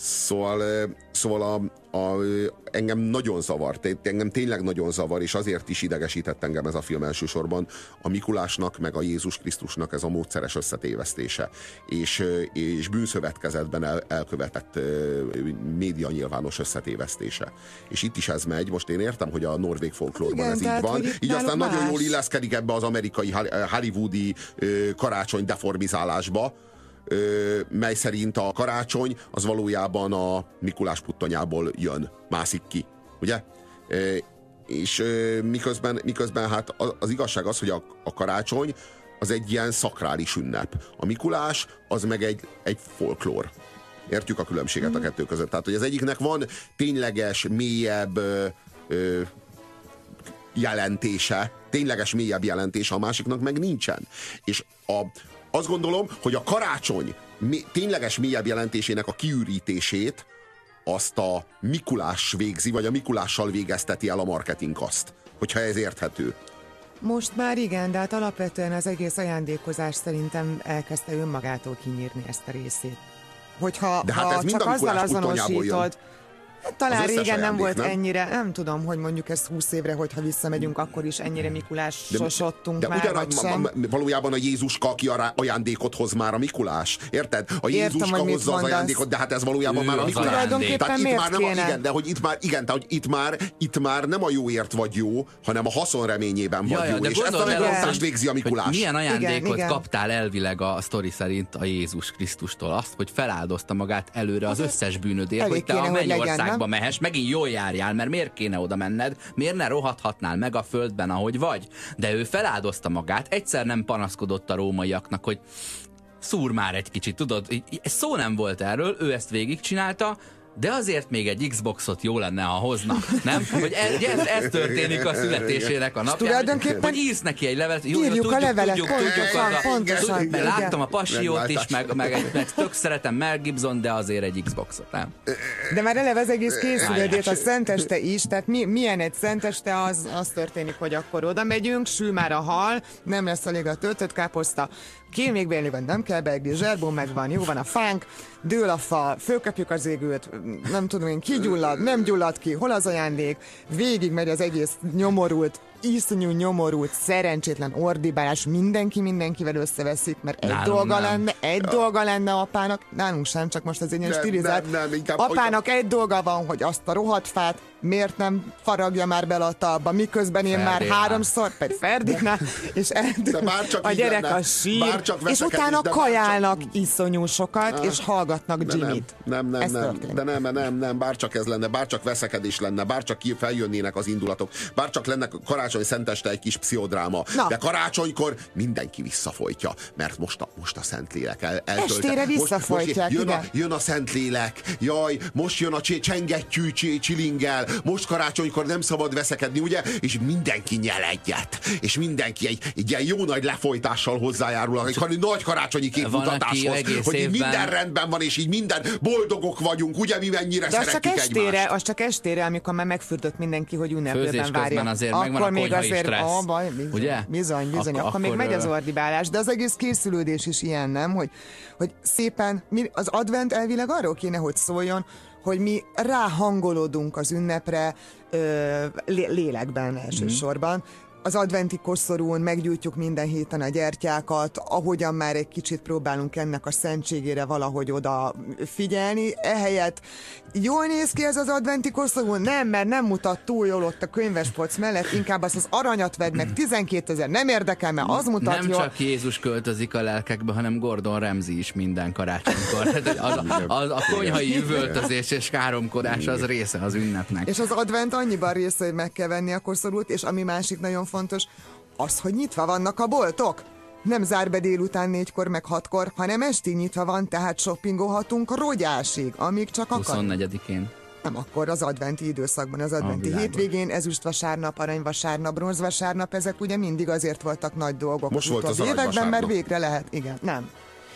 Szóval, szóval a, a, engem nagyon zavar, engem tényleg nagyon zavar, és azért is idegesített engem ez a film elsősorban, a Mikulásnak meg a Jézus Krisztusnak ez a módszeres összetévesztése, és, és bűnszövetkezetben el, elkövetett média nyilvános összetévesztése. És itt is ez megy, most én értem, hogy a norvég folklórban Igen, ez így van, így aztán náluk nagyon más. jól illeszkedik ebbe az amerikai hol- hollywoodi karácsony deformizálásba, mely szerint a karácsony az valójában a Mikulás puttonyából jön, mászik ki, ugye? És miközben, miközben hát az, az igazság az, hogy a, a karácsony az egy ilyen szakrális ünnep. A Mikulás az meg egy, egy folklór. Értjük a különbséget a kettő között. Tehát, hogy az egyiknek van tényleges, mélyebb ö, ö, jelentése, tényleges mélyebb jelentése, a másiknak meg nincsen. És a, azt gondolom, hogy a karácsony tényleges mélyebb jelentésének a kiürítését azt a Mikulás végzi, vagy a Mikulással végezteti el a marketing azt, hogyha ez érthető. Most már igen, de hát alapvetően az egész ajándékozás szerintem elkezdte önmagától kinyírni ezt a részét. Hogyha De hát ha ez mind csak a azzal puttonyából jön. Hát talán régen nem volt nem? ennyire, nem tudom, hogy mondjuk ez 20 évre, hogyha visszamegyünk, akkor is ennyire Mikulásosodtunk de már, ugyan, vagy ma, sem. ma, valójában a Jézuska, aki ará- ajándékot hoz már a Mikulás. Érted? A Értem, Jézuska hogy mit hozza az ajándékot, de hát ez valójában Ő már a az Mikulás. Tehát itt már nem a, kéne? igen, de hogy itt már, igen, tehát, hogy itt már, itt már nem a jóért vagy jó, hanem a haszon reményében vagy Ja, ja, jó. de És ezt a azt, végzi a Mikulás. milyen ajándékot Igen, igen. kaptál elvileg a sztori szerint a Jézus Krisztustól? Azt, hogy feláldozta magát előre az összes bűnödért, hogy te a hogy nem? mehess, megint jól járjál, mert miért kéne oda menned? Miért ne rohadhatnál meg a földben, ahogy vagy? De ő feláldozta magát, egyszer nem panaszkodott a rómaiaknak, hogy szúr már egy kicsit, tudod? Szó nem volt erről, ő ezt végigcsinálta, de azért még egy Xboxot jó lenne, ha hozna, nem? Hogy ez, ez, ez történik a születésének a napján. tulajdonképpen hogy írsz neki egy levelet, jó, írjuk a tudjuk, levelet, tudjuk, pontosan, tudjuk, a- pontosan, tudjuk, mert láttam a pasiót is, meg, meg, meg tök szeretem Mel Gibson, de azért egy Xboxot, nem? De már eleve az egész készülődés, a szenteste is, tehát mi, milyen egy szenteste, az, az történik, hogy akkor oda megyünk, sül már a hal, nem lesz elég a töltött káposzta, Kél még bélni van, nem kell beegni, zserbó megvan, jó van a fánk, dől a fa, fölkapjuk az égőt, nem tudom én, kigyullad, nem gyullad ki, hol az ajándék, végig megy az egész nyomorult, iszonyú nyomorult, szerencsétlen ordibálás, mindenki mindenkivel összeveszik, mert egy Nálunk dolga nem. lenne, egy dolga lenne apának, nálunk sem, csak most ez egy ilyen stilizált. nem, nem, apának egy dolga van, hogy azt a rohadt fát miért nem faragja már bele a talba, miközben én már Ferdinand. háromszor, pedig Ferdinand, és bárcsak a gyerek lenne, a sír, és utána kajálnak iszonyú sokat, és hallgatnak De nem, Jimmy-t. nem, nem, Ez nem, történik. de nem, nem, nem, bárcsak ez lenne, bárcsak veszekedés lenne, bárcsak ki feljönnének az indulatok, bárcsak lenne karácsony szenteste egy kis pszichodráma, Na. de karácsonykor mindenki visszafolytja, mert most a, most a Szentlélek el, eltölte. Estére Most- visszafolytják, most, jön, a, jön a Szentlélek, jaj, most jön a csi- csengettyű csi- csilingel, most karácsonykor nem szabad veszekedni, ugye? És mindenki nyel egyet, és mindenki egy, egy ilyen jó nagy lefolytással hozzájárul, egy nagy karácsonyi képmutatáshoz, hogy így évben- minden rendben van, és így minden boldogok vagyunk, ugye mi mennyire De az csak szeretjük estére, egymást. az csak estére, amikor már megfürdött mindenki, hogy ünneplőben várja. azért akkor megvan a még azért, stressz. Ó, baj, bizony, Ugye? bizony, bizony, Ak- akkor, még akkor, megy az ordibálás, de az egész készülődés is ilyen, nem? Hogy, hogy szépen, az advent elvileg arról kéne, hogy szóljon, hogy mi ráhangolódunk az ünnepre ö, lé- lélekben elsősorban, az adventi koszorún meggyújtjuk minden héten a gyertyákat, ahogyan már egy kicsit próbálunk ennek a szentségére valahogy oda figyelni. Ehelyett jól néz ki ez az adventi koszorú? Nem, mert nem mutat túl jól ott a könyvespolc mellett, inkább azt az aranyat vedd meg, 12 ezer, nem érdekel, mert az mutat Nem jól. csak Jézus költözik a lelkekbe, hanem Gordon Ramsay is minden karácsonykor. Az, az, a konyhai üvöltözés és káromkodás az része az ünnepnek. És az advent annyiban része, hogy meg kell venni a koszorút, és ami másik nagyon fontos, az, hogy nyitva vannak a boltok. Nem zár be délután négykor meg hatkor, hanem esti nyitva van, tehát shoppingolhatunk rogyásig, amíg csak akar. 24-én. Nem akkor az adventi időszakban, az adventi világos. hétvégén, ezüst vasárnap, arany vasárnap, bronz vasárnap, ezek ugye mindig azért voltak nagy dolgok Most volt az arany években, mert vasárnap. végre lehet, igen, nem.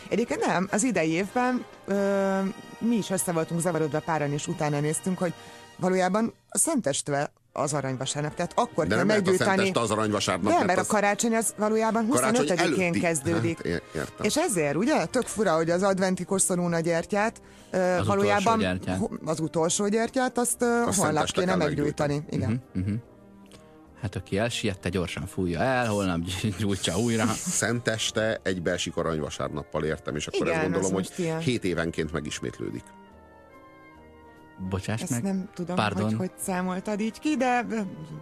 Egyébként nem, az idei évben ö, mi is össze voltunk zavarodva páran, és utána néztünk, hogy valójában a szentestve az aranyvasárnap, tehát akkor De kell nem a meggyújtani. az aranyvasárnap, Nem, mert a az karácsony az valójában karácsony 25-én előtti. kezdődik. Hát, értem. És ezért, ugye? Tök fura, hogy az adventi koszorún a gyertyát, Az valójában utolsó gyertyát. az utolsó gyertyát, azt, ö, holnap kéne meggyújtani. Igen. Hát aki elsiette, gyorsan fújja el, holnap [laughs] gyújtsa újra. Szenteste egybeesik aranyvasárnappal értem, és akkor Igen, ezt gondolom, hogy hét évenként megismétlődik. Bocsáss Ezt meg. nem tudom, Pardon. hogy hogy számoltad így ki, de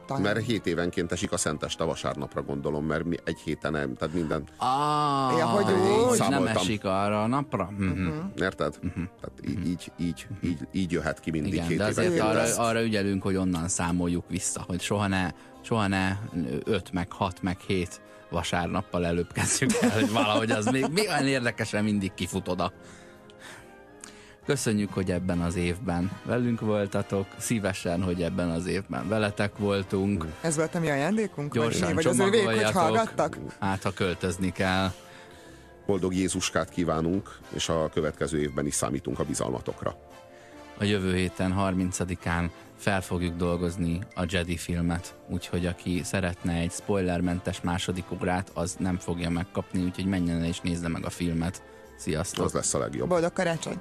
talán. Mert hét évenként esik a Szenteste vasárnapra gondolom, mert mi egy héten nem, tehát minden, Ah, Ja, hogy így úgy. nem esik arra a napra? Mhm. érted? Tehát í- így, így, így, így jöhet ki mindig Igen, hét de azért arra, arra ügyelünk, hogy onnan számoljuk vissza, hogy soha ne, soha ne 5, meg 6, meg 7 vasárnappal előbb kezdjük el, hogy valahogy az még, még olyan érdekesen mindig kifut oda. Köszönjük, hogy ebben az évben velünk voltatok, szívesen, hogy ebben az évben veletek voltunk. Ez volt a mi ajándékunk? vagy? Gyorsan Vagy az övék, hogy hallgattak? hát ha költözni kell. Boldog Jézuskát kívánunk, és a következő évben is számítunk a bizalmatokra. A jövő héten 30-án fel fogjuk dolgozni a Jedi filmet, úgyhogy aki szeretne egy spoilermentes második órát, az nem fogja megkapni, úgyhogy menjen el és nézze meg a filmet. Sziasztok! Az lesz a legjobb. Boldog karácsony!